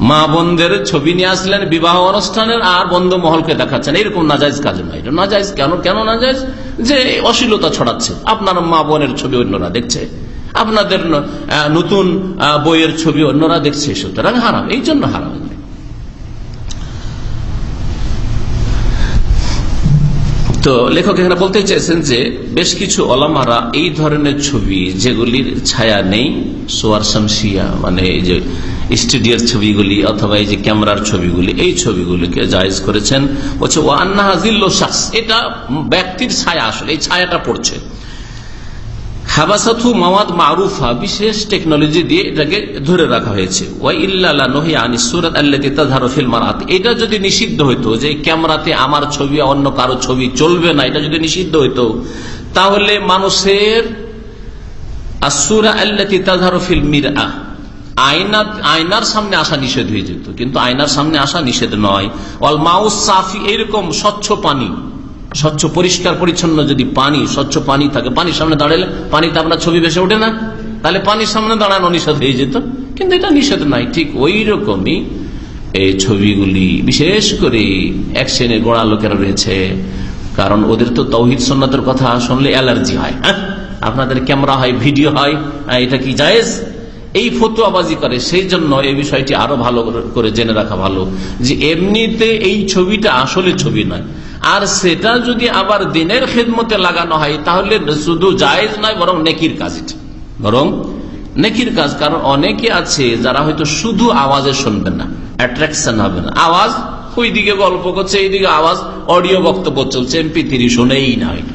মা বোনদের ছবি নিয়ে আসলেন, বিবাহ অনুষ্ঠানের, আর বন্ধু মহলকে দেখাচ্ছেন। এরকম নাজাইজ কাজ নয়। এটা নাজাইজ কেন কেন নাজাইজ যে অশ্লীলতা ছড়াচ্ছে। আপনার মা বোনের ছবি অন্যরা দেখছে। আপনাদের নতুন বইয়ের ছবি অন্যরা দেখছে। সুতরাং হারাম। এই জন্য হারাম। তো লেখক এখানে বলতে চাইছেন যে বেশ কিছু অলামারা এই ধরনের ছবি যেগুলির ছায়া নেই, সোয়ার শামসিয়া মানে এই যে স্টুডিওর ছবিগুলি অথবা এই যে ক্যামেরার ছবিগুলি, এই ছবিগুলিকে জায়জ করেছেন। বলছে ও আন্না হাজিল্লো শাস এটা ব্যক্তির ছায়া আসলে, এই ছায়াটা পড়ছে। হাবাসাথু মাওয়াদ মারুফা, বিশেষ টেকনোলজি দিয়ে এটাকে ধরে রাখা হয়েছে। এটা যদি নিষিদ্ধ হইতো যে ক্যামেরাতে আমার ছবি অন্য কারও ছবি চলবে না, এটা যদি নিষিদ্ধ হইতো, তাহলে মানুষের আসুরা আল্লা তিতাধার মির আহ আয়নার সামনে আসা নিষেধ হয়ে যেত। কিন্তু আয়নার সামনে আসা নিষেধ নয়। অল মাউস সাফি, এরকম স্বচ্ছ পানি। স্বচ্ছ পরিষ্কার পরিচ্ছন্ন যদি পানি স্বচ্ছ পানি থাকে পানির সামনে দাঁড়ালে পানিতে আপনার ছবি ভেসে ওঠে না। তাহলে পানির সামনে দাঁড়ানো নিষেধ হয়ে যেত। কিন্তু এটা নিষেধ নাই। ঠিক ওই রকমই এই ছবিগুলি বিশেষ করে এক শ্রেণির গোড়া লোকেরা রয়েছে। কারণ ওদের তো তৌহিদ সন্ন্যতের কথা শুনলে অ্যালার্জি হয় হ্যাঁ? আপনাদের ক্যামেরা হয় ভিডিও হ্যাঁ, এটা কি জায়েজ? এই ফতুয়াবাজি করে, সেই জন্য এই বিষয়টি আরও ভালো করে জেনে রাখা ভালো যে এমনিতে এই ছবিটা আসলে ছবি নয়। আর সেটা যদি আবার দিনের খেদমতে লাগানো হয়, তাহলে শুধু জায়েজ নয়, বরং নেকির কাজ বরং নেকির কাজ, কারণ অনেকে আছে যারা হয়তো শুধু আওয়াজে শুনবেন না অ্যাট্রাকশন হবে না। আওয়াজ ওইদিকে গল্প করছে, এইদিকে আওয়াজ অডিও বক্তব্য চলছে, এমপি তিরি শুনেই না হয়তো।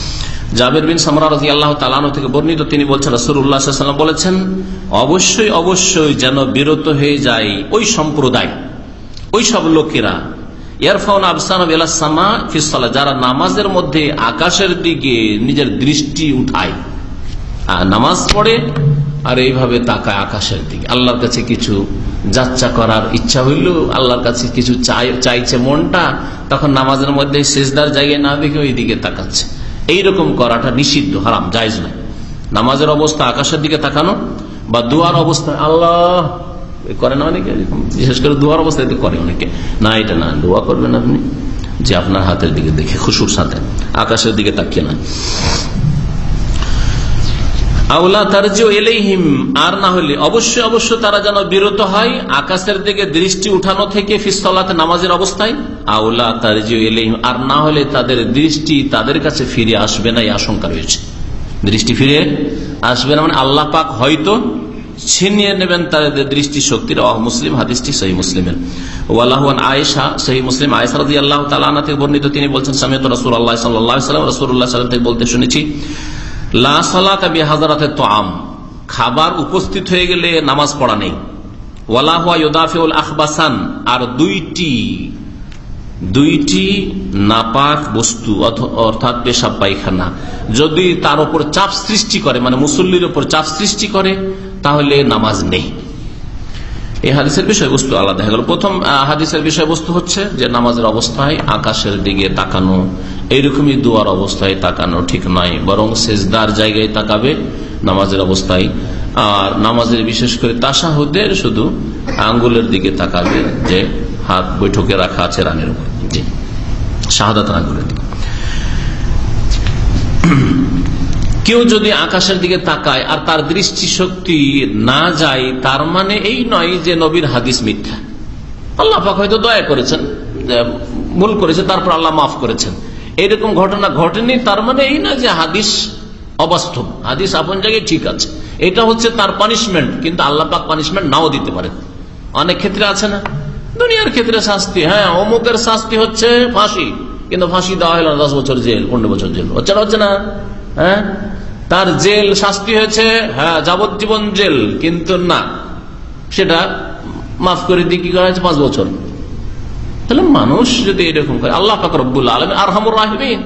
জাবের বিন সামরা রাজি আল্লাহ তালানো থেকে বর্ণিত, তিনি বলছেন রসুল্লাহাম বলেছেন, অবশ্যই অবশ্যই যেন বিরত হয়ে যায় ওই সম্প্রদায়, ওই সব লোকেরা। যারা নামাজের মধ্যে আকাশের দিকে নিজের দৃষ্টি উঠায় নামাজ পড়ে আর এইভাবে তাকায় আকাশের দিকে। আল্লাহর কাছে কিছু যাত্রা করার ইচ্ছা হইল আল্লাহর কাছে কিছু চাইছে মনটা, তখন নামাজের মধ্যে শেষদার জায়গায় না দেখে ওই দিকে তাকাচ্ছে। এইরকম করাটা নিষিদ্ধ, হারাম, জায়জ নাই নামাজের অবস্থা আকাশের দিকে তাকানো বা দুয়ার অবস্থা, আল্লাহ করে না অনেকে? বিশেষ করে দুয়ার অবস্থায় করে অনেকে। না, এটা না, দোয়া করবেন আপনি। যে আপনার হাতের দিকে দেখে, খুশুর সাথে। আকাশের দিকে তাকিয়ে না। আউলা তারজিও এলেহিম আর না হলে অবশ্যই অবশ্য তারা যেন বিরত হয় আকাশের দিকে দৃষ্টি উঠানো থেকে ফিস্তলাতে নামাজের অবস্থায়। আউলা তারজিও এলেহিম আর না হলে তাদের দৃষ্টি তাদের কাছে ফিরে আসবে না, এই আশঙ্কা রয়েছে। দৃষ্টি ফিরে আসবে না মানে আল্লাহ পাক হয়তো ছিনিয়ে নেবেন তাদের দৃষ্টি শক্তির অহ মুসলিম, হাদিসটি সহি মুসলিমের। ওয়ালাহান আয়েশা সহি মুসলিম, আয়েশা রাজি আল্লাহ তালা থেকে বর্ণিত, তিনি বলছেন, সামিয়ত রসুল আল্লাহ সাল্লাহ সাল্লাম রসুল্লাহ সাল্লাম থেকে বলতে শুনেছি খাবার উপস্থিত হয়ে গেলে নামাজ পড়া নেই। আখবাসান। আর দুইটি দুইটি নাপাক বস্তু অর্থাৎ পেশাব পায়খানা। যদি তার উপর চাপ সৃষ্টি করে মানে মুসল্লির উপর চাপ সৃষ্টি করে, তাহলে নামাজ নেই। এই হাদিসের বিষয়বস্তু আলাদা হয়ে গেল। প্রথম হাদিসের বিষয়বস্তু হচ্ছে যে নামাজের অবস্থায় আকাশের দিকে তাকানো এইরকমই দুয়ার অবস্থায় তাকানো ঠিক নয় বরং শেষদার জায়গায় তাকাবে নামাজের অবস্থায়। আর নামাজের বিশেষ করে তাসাহুদের শুধু আঙ্গুলের দিকে তাকাবে যে হাত বৈঠকে রাখা আছে রানের উপর। জি। শাহাদাত আঙ্গুলের দিকে। কেউ যদি আকাশের দিকে তাকায় আর তার দৃষ্টিশক্তি না যায়, তার মানে এই নয় যে নবীর হাদিস মিথ্যা। আল্লাহ হয়তো দয়া করেছেন ভুল করেছে, তারপর আল্লাহ মাফ করেছেন। এইরকম ঘটনা ঘটেনি, তার মানে এই না যে হাদিস অবাস্তব। হাদিস আপন জায়গায় ঠিক আছে। এটা হচ্ছে তার পানিশমেন্ট কিন্তু আল্লাহ পাক পানিশমেন্ট নাও দিতে পারে অনেক ক্ষেত্রে আছে না? দুনিয়ার ক্ষেত্রে শাস্তি হ্যাঁ অমুকের শাস্তি হচ্ছে ফাঁসি, কিন্তু ফাঁসি দেওয়া হলো দশ বছর জেল, পনেরো বছর জেল, হচ্ছে না হচ্ছে না? হ্যাঁ? তার জেল শাস্তি হয়েছে হ্যাঁ যাবজ্জীবন জেল, কিন্তু না। সেটা মাফ করে দিয়ে কি করা হয়েছে? পাঁচ বছর। তাহলে মানুষ যদি এরকম করে, আল্লাহ পাক রব্বুল আলম আরহামুর রাহমিন।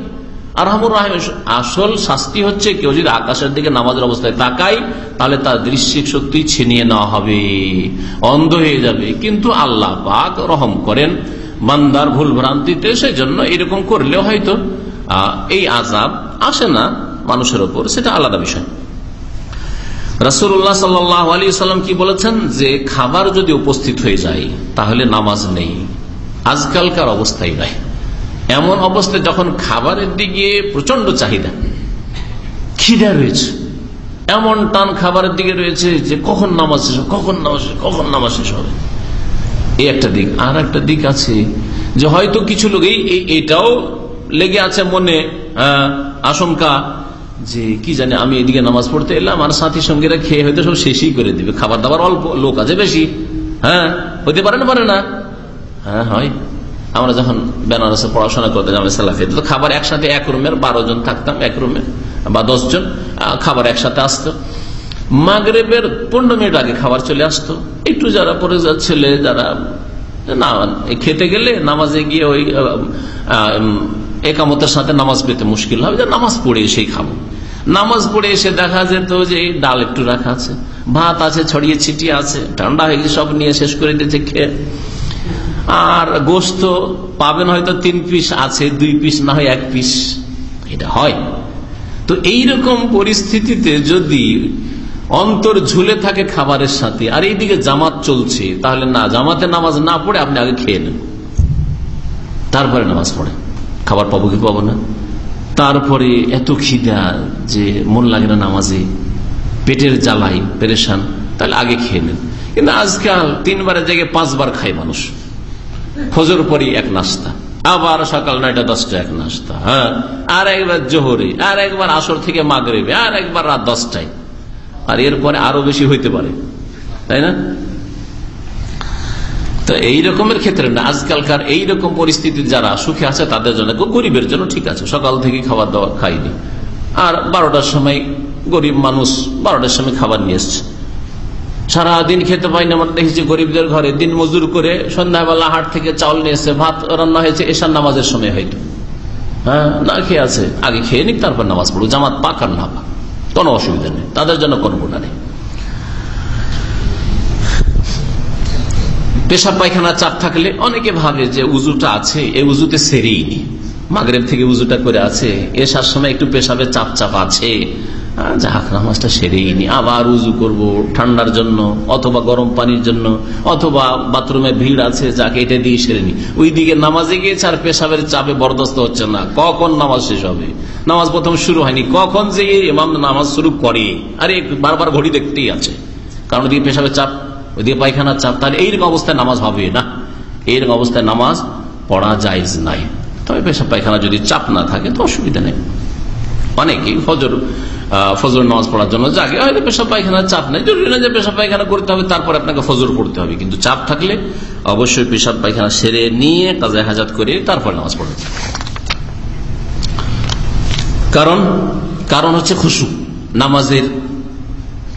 আরহামুর রাহিম আসল শাস্তি হচ্ছে কেউ যদি আকাশের দিকে নামাজের অবস্থায় তাকাই তাহলে তার দৃশ্যিক শক্তি ছিনিয়ে নেওয়া হবে, অন্ধ হয়ে যাবে। কিন্তু আল্লাহ পাক রহম করেন মান্দার ভুল ভ্রান্তিতে সেই জন্য এরকম করলেও হয়তো এই আজাব আসে না মানুষের ওপর, সেটা আলাদা বিষয়। রাসুল্লাহ সাল্লাহ আলী সাল্লাম কি বলেছেন? যে খাবার যদি উপস্থিত হয়ে যায়, তাহলে নামাজ নেই। আজকালকার অবস্থায় নাই। এমন অবস্থায় যখন খাবারের দিকে প্রচণ্ড চাহিদা, খিদা রয়েছে। এমন টান খাবারের দিকে রয়েছে যে কখন নামাজ শেষ হবে, কখন নামাজ শেষ কখন নামাজ শেষ হবে। এই একটা দিক। আর একটা দিক আছে যে হয়তো কিছু লোক, এই এটাও লেগে আছে মনে আশঙ্কা যে কি জানে আমি এদিকে নামাজ পড়তে এলাম আর সাথী সঙ্গীরা খেয়ে হয়তো সব শেষই করে দিবে। খাবার দাবার অল্প, লোক আছে বেশি। হ্যাঁ হইতে পারে না পারে না। হ্যাঁ হয়। আমরা যখন বেনারসে পড়াশোনা করতে যাব সালাফিতে তো খাবার একসাথে এক রুমের, বারো জন থাকতাম এক রুমে, বা দশ জন খাবার একসাথে আসতো। মাগরেবের পনেরো মিনিট আগে খাবার চলে আসতো। একটু যারা পরে ছেলে যারা, না, খেতে গেলে নামাজে গিয়ে ওই একামতের সাথে নামাজ পেতে মুশকিল হবে। যে, নামাজ পড়ে এসেই খাব। নামাজ পড়ে এসে দেখা যেত যে ডাল একটু রাখা আছে। ভাত আছে, ছড়িয়ে ছিটিয়ে আছে। ঠান্ডা হয়ে গেছে, সব নিয়ে শেষ করে দিয়েছে, খেয়ে। আর গোস্ত পাবেন হয়তো তিন পিস আছে, দুই পিস, না হয় এক পিস। এটা হয়। তো এইরকম পরিস্থিতিতে যদি অন্তর ঝুলে থাকে খাবারের সাথে, আর এইদিকে জামাত চলছে, তাহলে না জামাতে নামাজ না পড়ে আপনি আগে খেয়ে নেন। তারপরে নামাজ পড়ে। খাবার পাবো কি পাবো না? তারপরে এত খিদা যে মন লাগে না নামাজে। পেটের জ্বালাই, পেরেশান, তাহলে আগে খেয়ে নেন। কিন্তু আজকাল তিনবারের জায়গায় পাঁচবার খায় মানুষ। ফজর পরই এক নাস্তা। আবার সকাল নয়টা, দশটা এক নাস্তা হ্যাঁ? আর একবার জোহরে, আর একবার আসর থেকে মাগরেবে, আর একবার রাত দশটায়। আর এরপরে আরও বেশি হইতে পারে। তাই না? তো এই রকমের ক্ষেত্রে না, আজকালকার এই রকম পরিস্থিতি যারা সুখে আছে, তাদের জন্য গরিবের জন্য ঠিক আছে। সকাল থেকে খাবার দাবার খাইনি আর বারোটার সময় গরিব মানুষ বারোটার সময় খাবার নিয়ে এসছে। সারাদিন খেতে পাইনি আমরা দেখেছি গরিবদের ঘরে দিন মজুর করে সন্ধ্যাবেলা হাট থেকে চাউল নিয়ে এসে ভাত রান্না হয়েছে এসার নামাজের সময় হয়তো হ্যাঁ না খেয়ে আছে, আগে খেয়ে নিক, তারপর নামাজ পড়ুক। জামাত পাক আর না পাক, কোনো অসুবিধা নেই, তাদের জন্য কোনো গুণা নেই। পেশাব পায়খানা চাপ থাকলে অনেকে ভাবে যে উজুটা আছে এই উজুতে সেরেই নি। মাগরেব থেকে উজুটা করে আছে এসার সময় একটু পেশাবের চাপ চাপ আছে। যাক নামাজটা সেরেই নি। আবার উজু করব ঠান্ডার জন্য, অথবা গরম পানির জন্য, অথবা বাথরুমে ভিড় আছে যাকে এটা দিয়ে সেরে নি। ওই দিকে নামাজে গিয়েছে আর পেশাবের চাপে বরদস্ত হচ্ছে না। কখন নামাজ শেষ হবে? নামাজ প্রথম শুরু হয়নি। কখন যে ইমাম নামাজ শুরু করে? আরে, বারবার ঘড়ি দেখতেই আছে। কারণ ওদিকে পেশাবের চাপ ওইদিকে পায়খানার চাপ, তাহলে এইরকম অবস্থায় নামাজ হবে না। এইরকম অবস্থায় নামাজ পড়া যাইজ নাই। তবে পেশাব পায়খানা যদি চাপ না থাকে, তো অসুবিধা নেই। অনেকেই ফজর ফজর নামাজ পড়ার জন্য জাগে হয়তো পেশাব পায়খানার চাপ নেই। জরুরি না যে পেশাব পায়খানা করতে হবে, তারপর আপনাকে ফজর পড়তে হবে। কিন্তু চাপ থাকলে অবশ্যই পেশাব পায়খানা সেরে নিয়ে কাজে হাজাত করে তারপর নামাজ পড়বে কারণ কারণ হচ্ছে খুশু। নামাজের,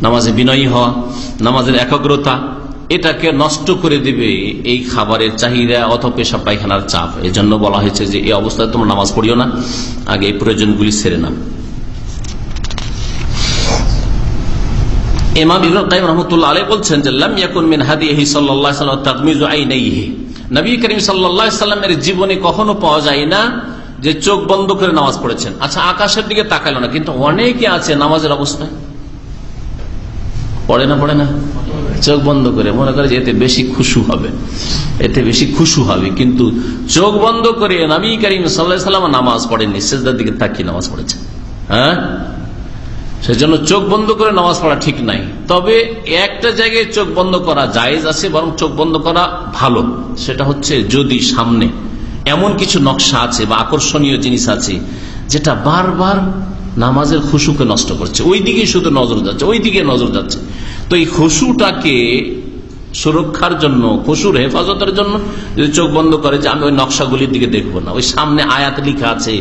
নামাজে বিনয়ী হওয়া, নামাজের একাগ্রতা এটাকে নষ্ট করে দিবে এই খাবারের চাহিদা অথ পেশা পায়খানার চাপ। এই জন্য বলা হয়েছে যে, এই অবস্থায় তোমরা নামাজ পড়িও না, আগে এই প্রয়োজনগুলি সেরে না বলছেন যে জীবনে কখনো পাওয়া যায় না যে চোখ বন্ধ করে নামাজ পড়েছেন। আচ্ছা আকাশের দিকে তাকালো না, কিন্তু অনেকে আছে নামাজের অবস্থায়। পড়ে না পড়ে না? চোখ বন্ধ করে, মনে করে যে এতে বেশি খুশু হবে। এতে বেশি খুশু হবে, কিন্তু চোখ বন্ধ করে নবী করিম সাল্লাহ সাল্লাম নামাজ পড়েননি, সেজদার দিকে তাকিয়ে নামাজ পড়েছেন। হ্যাঁ? সেজন্য চোখ বন্ধ করে নামাজ পড়া ঠিক নাই। তবে একটা জায়গায় চোখ বন্ধ করা জায়েজ আছে, বরং চোখ বন্ধ করা ভালো। সেটা হচ্ছে যদি সামনে এমন কিছু নকশা আছে বা আকর্ষণীয় জিনিস আছে, যেটা বারবার নামাজের খুশুকে নষ্ট করছে। ওই দিকে শুধু নজর যাচ্ছে ওই দিকে নজর যাচ্ছে। তো এই খুশুটাকে সুরক্ষার জন্য, খুশুর হেফাজতের জন্য যদি চোখ বন্ধ করে যে আমি ওই নকশাগুলির দিকে দেখব না, ওই সামনে আয়াত লিখা আছে,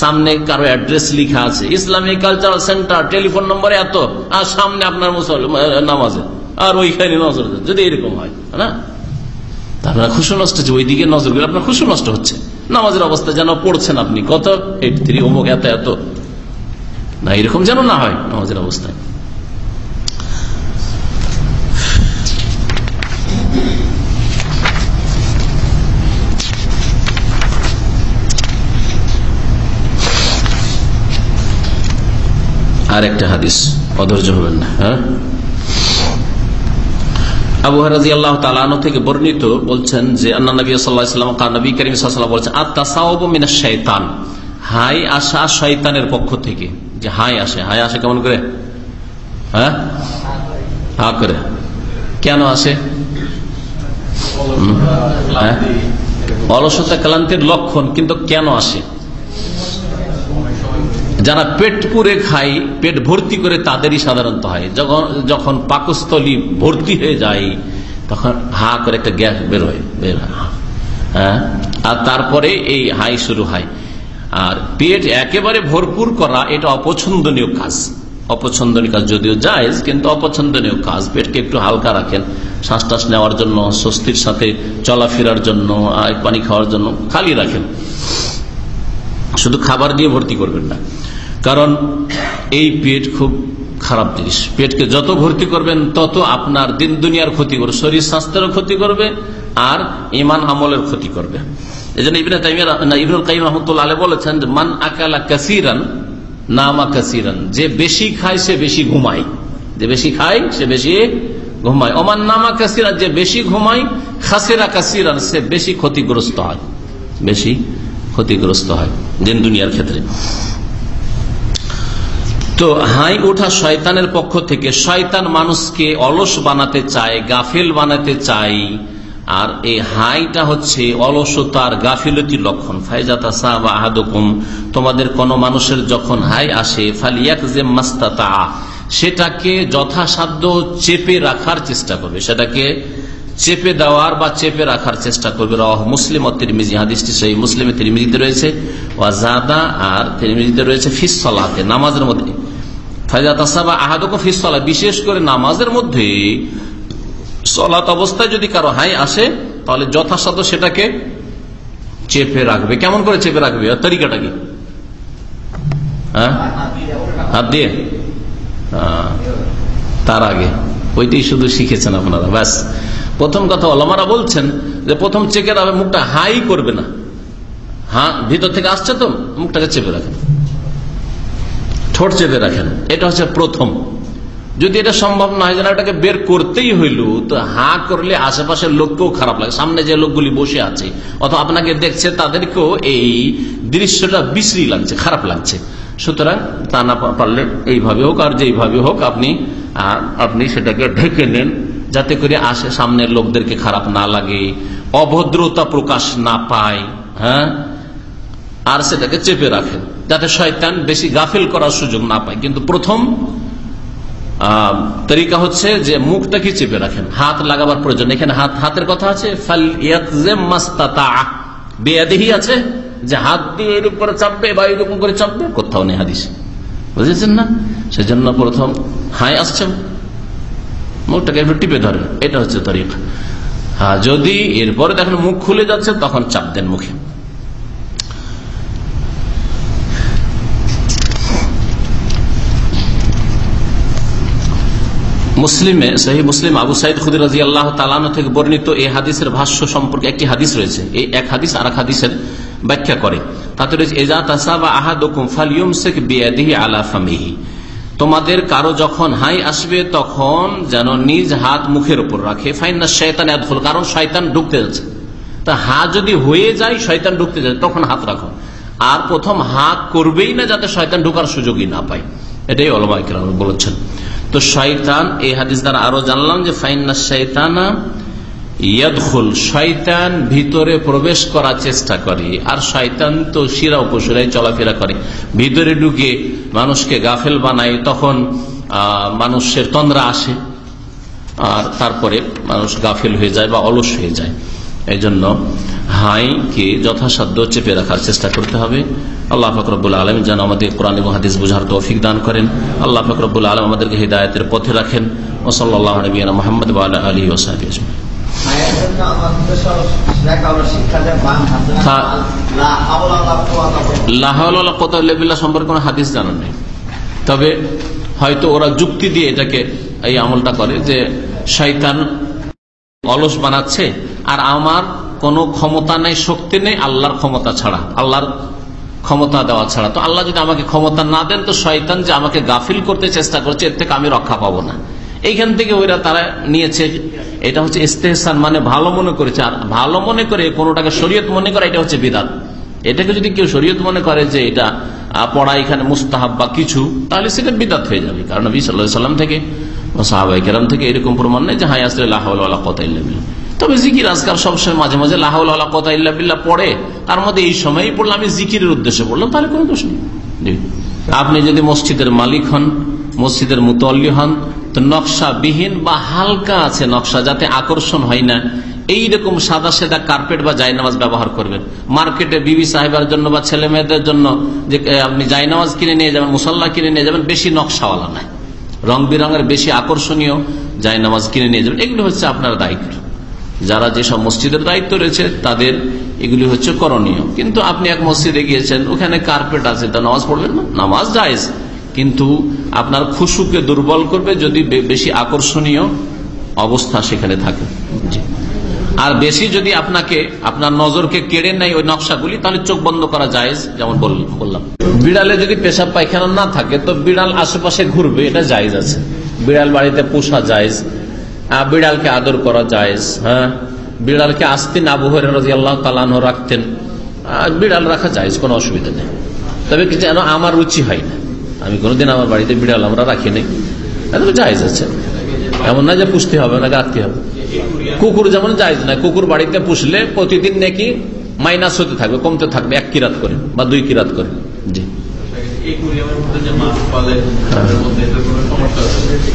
সামনে কারও অ্যাড্রেস লিখা আছে ইসলামিক কালচারাল সেন্টার, টেলিফোন নম্বরে এত, আর সামনে আপনার মুসলমান নামাজে, আর ওইখানে নজর যদি এরকম হয় না? আপনার খুশু নষ্ট হচ্ছে, ওইদিকে নজর গেলে আপনার খুশু নষ্ট হচ্ছে। নামাজের অবস্থা যেন পড়ছেন আপনি, কত? এইট থ্রি, অমুক এত এত। না, এরকম যেন না হয় নামাজের অবস্থায়। আর একটা হাদিস। অধৈর্য হবেন না হ্যাঁ? আবু আল্লাহ থেকে বর্ণিত বলছেন যে সাল্লাম বলছেন মিনা হাই শয়তানের পক্ষ থেকে। যে আসে কেমন করে? হ্যাঁ? করে। কেন আসে? হ্যাঁ? অলসতা ক্লান্তির লক্ষণ, কিন্তু কেন আসে? যারা পেট পুরে খায়, পেট ভর্তি করে তাদেরই সাধারণত হয়। যখন যখন পাকস্থলী ভর্তি হয়ে যায়, তখন হা করে একটা গ্যাস বের হয় বের হয়। হ্যাঁ? আর তারপরে এই হাই শুরু হয়। আর পেট একেবারে ভরপুর করা, এটা অপছন্দনীয় কাজ। অপছন্দনীয় কাজ যদিও জায়েজ, কিন্তু অপছন্দনীয় কাজ। পেটকে একটু হালকা রাখেন। শ্বাস টাস নেওয়ার জন্য, স্বস্তির সাথে চলাফেরার জন্য পানি খাওয়ার জন্য খালি রাখেন। শুধু খাবার দিয়ে ভর্তি করবেন না। কারণ এই পেট খুব খারাপ জিনিস। পেটকে যত ভর্তি করবেন, তত আপনার দিন দুনিয়ার ক্ষতি করবে, শরীর স্বাস্থ্যেরও ক্ষতি করবে, আর ইমান আমলের ক্ষতি করবে। এই জন্য ইবিন ইবনুল কাইম রহমতুল্লাহ আলী বলেছেন, মান আকালা কাসিরান, নামা কাসিরান। যে বেশি খায়, সে বেশি ঘুমায়। যে বেশি খায়, সে বেশি ঘুমায়। ওমান নামা কাসিরান, যে বেশি ঘুমায়, খাসেরা কাসিরান, সে বেশি ক্ষতিগ্রস্ত হয়। বেশি ক্ষতিগ্রস্ত হয় দিন দুনিয়ার ক্ষেত্রে। তো হাই ওঠা শয়তানের পক্ষ থেকে শয়তান মানুষকে অলস বানাতে চায়, গাফেল বানাতে চায়, আর এই হাইটা হচ্ছে অলসতার গাফিলতি লক্ষণ। ফাইজাতা আহাদুকুম, তোমাদের কোন মানুষের যখন হাই আসে ফালিয়াক যে মাস্তাতা সেটাকে যথাসাধ্য চেপে রাখার চেষ্টা করবে। সেটাকে চেপে দেওয়ার বা চেপে রাখার চেষ্টা করবে। রহ মুসলিম ও তিরমিজি। হাদিসটি সেই মুসলিমে তিরমিজিতে রয়েছে। ওয়াজাদা আর তিরমিজিতে রয়েছে ফিসলাতে নামাজের মধ্যে। বিশেষ করে নামাজের মধ্যে সলাত অবস্থায় যদি কারও হাই আসে, তাহলে যথাসাধ্য সেটাকে চেপে রাখবে। কেমন করে চেপে রাখবে? তরিকাটা কি? হ্যাঁ? হাত দিয়ে? তার আগে। ওইটাই শুধু শিখেছেন আপনারা। ব্যাস। প্রথম কথা ওলামারা বলছেন যে প্রথম চেকের রাখবে মুখটা হাই করবে না। হ্যাঁ ভিতর থেকে আসছে তো, মুখটাকে চেপে রাখেন। ঠোঁট চেপে রাখেন। এটা হচ্ছে প্রথম। যদি এটা সম্ভব না হয়, যেন এটাকে বের করতেই হইল, তো হা করলে আশেপাশের লোককেও খারাপ লাগে। সামনে যে লোকগুলি বসে আছে, অথবা আপনাকে দেখছে, তাদেরকেও এই দৃশ্যটা বিশ্রী লাগছে, খারাপ লাগছে। সুতরাং তা না পারলে এইভাবে হোক আর যেইভাবে হোক, আপনি আপনি সেটাকে ঢেকে নেন। যাতে করে আসে সামনের লোকদেরকে খারাপ না লাগে, অভদ্রতা প্রকাশ না পায় হ্যাঁ? আর সেটাকে চেপে রাখেন যাতে শয়তান বেশি গাফিল করার সুযোগ না পায়। কিন্তু প্রথম তরিকা হচ্ছে যে মুখটাকে চেপে রাখেন, হাত লাগাবার প্রয়োজন। এখানে হাত, হাতের কথা আছে। বেয়াদেহি আছে, যে হাত দিয়ে এর উপরে চাপবে বা এরকম করে চাপবে, কোথাও নেই হাদিস। বুঝেছেন না? সেজন্য প্রথম হাই আসছে মুখটাকে একটু টিপে ধরেন এটা হচ্ছে তরিকা। হ্যাঁ যদি এরপরে দেখেন মুখ খুলে যাচ্ছে, তখন চাপ দেন মুখে। মুসলিমে, সহি মুসলিম আবু সাইদ খুদির রাজি আল্লাহ তালানো থেকে বর্ণিত এই হাদিসের ভাষ্য সম্পর্কে একটি হাদিস রয়েছে। এই এক হাদিস আর এক হাদিসের ব্যাখ্যা করে। তাতে রয়েছে এজা তাসাবা আহাদ ফালিউম শেখ বিয়াদিহি আলা ফামিহি। তোমাদের কারও যখন হাই আসবে, তখন যেন নিজ হাত মুখের উপর রাখে। ফাইনা শয়তান আদখল কারণ শয়তান ঢুকতে যাচ্ছে। তা হা যদি হয়ে যায়, শয়তান ঢুকতে যায় তখন হাত রাখো। আর প্রথম হা করবেই না, যাতে শয়তান ঢুকার সুযোগই না পায়। এটাই অলমাই বলেছেন। তো শয়তান, এই হাদিস দ্বারা আরও জানলাম যে ফাইনা শৈতানা ইয়াদখুল শয়তান ভিতরে প্রবেশ করার চেষ্টা করে। আর শয়তান তো শিরা উপসিরাই চলাফেরা করে। ভিতরে ঢুকে মানুষকে গাফেল বানায়, তখন মানুষের তন্দ্রা আসে। আর তারপরে মানুষ গাফেল হয়ে যায় বা অলস হয়ে যায়। এই জন্য হাইকে যথাসাধ্য চেপে রাখার চেষ্টা করতে হবে। আল্লাহ ফকরবুল আলম যেন আমাদের কোরআন এবং হাদিস বুঝার তৌফিক দান করেন। আল্লাহ ফকরবুল আলম আমাদেরকে হৃদায়তের পথে রাখেন। ওসল্লাহ নবীনা মোহাম্মদ আলী ওসাহি সম্পর্কে কোনো হাদিস নেই। তবে হয়তো ওরা যুক্তি দিয়ে এটাকে এই আমলটা করে যে শয়তান অলস বানাচ্ছে আর আমার কোনো ক্ষমতা নেই, শক্তি নেই, আল্লাহর ক্ষমতা ছাড়া, আল্লাহর ক্ষমতা দেওয়া ছাড়া। তো আল্লাহ যদি আমাকে ক্ষমতা না দেন, তো শয়তান যে আমাকে গাফিল করতে চেষ্টা করছে, এর থেকে আমি রক্ষা পাবো না। এইখান থেকে ওইরা তারা নিয়েছে। এটা হচ্ছে ইস্তেহসান মানে ভালো মনে করেছে। আর ভালো মনে করে কোনোটাকে শরীয়ত মনে করে, এটা হচ্ছে বিদাত। এটাকে যদি কেউ শরীয়ত মনে করে যে এটা পড়া এখানে মুস্তাহাব বা কিছু, তাহলে সেটা বিদাত হয়ে যাবে। কারণ নবী থেকে সাহাবাই থেকে এরকম প্রমাণ নেই যে হাই আসলে লাহাউল্লাহ কথা ইল্লা বিল্লাহ। তবে জিকির আজকাল সবসময় মাঝে মাঝে লাহাউল্লাহ কথা ইল্লা বিল্লাহ পড়ে। তার মধ্যে এই সময়ই পড়লাম, আমি জিকিরের উদ্দেশ্যে বললাম তাহলে কোনো দোষ নেই। আপনি যদি মসজিদের মালিক হন, মসজিদের মুতল্লি হন তো নকশা বিহীন বা হালকা আছে নকশা, যাতে আকর্ষণ হয় না। এইরকম সাদা সেদা কার্পেট বা জায়নামাজ ব্যবহার করবেন। মার্কেটে বিবি সাহেবের জন্য বা ছেলে মেয়েদের জন্য যে আপনি জায়নামাজ কিনে নিয়ে যাবেন, মুসল্লা কিনে নিয়ে যাবেন, বেশি নকশাওয়ালা নাই রং বেরঙের বেশি আকর্ষণীয় জায়নামাজ কিনে নিয়ে যাবেন। এগুলো হচ্ছে আপনার দায়িত্ব। যারা যেসব মসজিদের দায়িত্ব রয়েছে, তাদের এগুলি হচ্ছে করণীয়। কিন্তু আপনি এক মসজিদে গিয়েছেন, ওখানে কার্পেট আছে, তা নামাজ পড়বেন না? নামাজ জায়েজ। কিন্তু আপনার খুশুকে দুর্বল করবে যদি বেশি আকর্ষণীয় অবস্থা সেখানে থাকে। আর বেশি যদি আপনাকে আপনার নজরকে কেড়ে নেয় ওই নকশাগুলি তাহলে চোখ বন্ধ করা যায় যেমন বল- বললাম। বিড়ালে যদি পেশাব পায়খানা না থাকে তো বিড়াল আশেপাশে ঘুরবে এটা জায়েজ আছে। বিড়াল বাড়িতে পোষা জায়েজ বিড়ালকে আদর করা জায়েজ হ্যাঁ? বিড়ালকে আসতেন আবু রাজি আল্লাহ তালান রাখতেন বিড়াল রাখা জায়েজ কোনো অসুবিধা নেই। তবে কি যেন আমার রুচি হয় না। আমি কোনোদিন আমার বাড়িতে বিড়াল আমরা রাখি এটা জায়েজ আছে। এমন না যে পুষতে হবে না রাখতে হবে। কুকুর যেমন জায়েজ না, কুকুর বাড়িতে পুষলে প্রতিদিন নাকি মাইনাস হতে থাকবে, কমতে থাকবে, এক কিরাত করে বা দুই কিরাত করে। জি।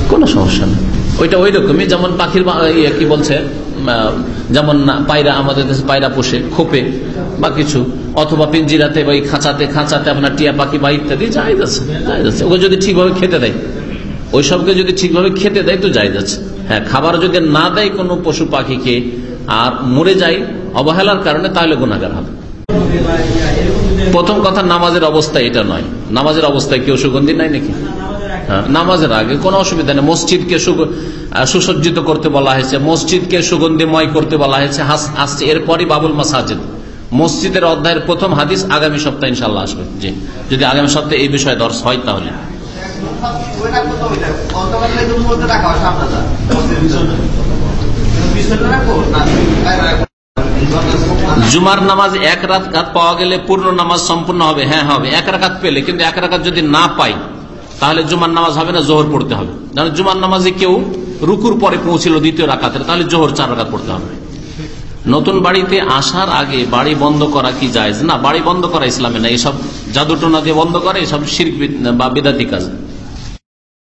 কোনো সমস্যা নেই। ওইটা ওই রকমই, যেমন পাখির ইয়ে কি বলছে যেমন পায়রা আমাদের দেশে পায়রা পোষে, খোপে। বা কিছু অথবা পিঞ্জিরাতে বা খাঁচাতে খাঁচাতে আপনার টিয়া পাখি বা ইত্যাদি জায়জ আছে জায়েজ আছে ওকে যদি ঠিকভাবে খেতে দেয় ওই সবকে যদি ঠিকভাবে খেতে দেয় তো জায়জ আছে হ্যাঁ খাবার যদি না দেয় কোনো পশু পাখিকে আর মরে যায় অবহেলার কারণে তাহলে গুণাগার হবে। প্রথম কথা নামাজের অবস্থা এটা নয়। নামাজের অবস্থায় কেউ সুগন্ধি নাই নাকি? হ্যাঁ, নামাজের আগে কোনো অসুবিধা নেই। মসজিদকে সুসজ্জিত করতে বলা হয়েছে। মসজিদকে সুগন্ধিময় করতে বলা হয়েছে। আসছে। এরপরই বাবুল মাসাজিদ। মসজিদের অধ্যায়ের প্রথম হাদিস আগামী সপ্তাহে ইনশাল্লাহ আসবে। জি। যদি আগামী সপ্তাহে এই বিষয়ে দর্শ হয় তাহলে। জুমার নামাজ এক রাত কাত পাওয়া গেলে পূর্ণ নামাজ সম্পূর্ণ হবে। হ্যাঁ হবে। এক রাকাত পেলে, কিন্তু এক রাকাত যদি না পাই, তাহলে জুমার নামাজ হবে না, জোহর পড়তে হবে। জুমার নামাজে কেউ রুকুর পরে পৌঁছিল দ্বিতীয় রাকাতের তাহলে জোহর চার রাকাত পড়তে হবে। নতুন বাড়িতে আসার আগে বাড়ি বন্ধ করা কি যায় না, বাড়ি বন্ধ করা ইসলামে না, এসব জাদু টোনা দিয়ে বন্ধ করে, এসব শির বা বেদাতি কাজ।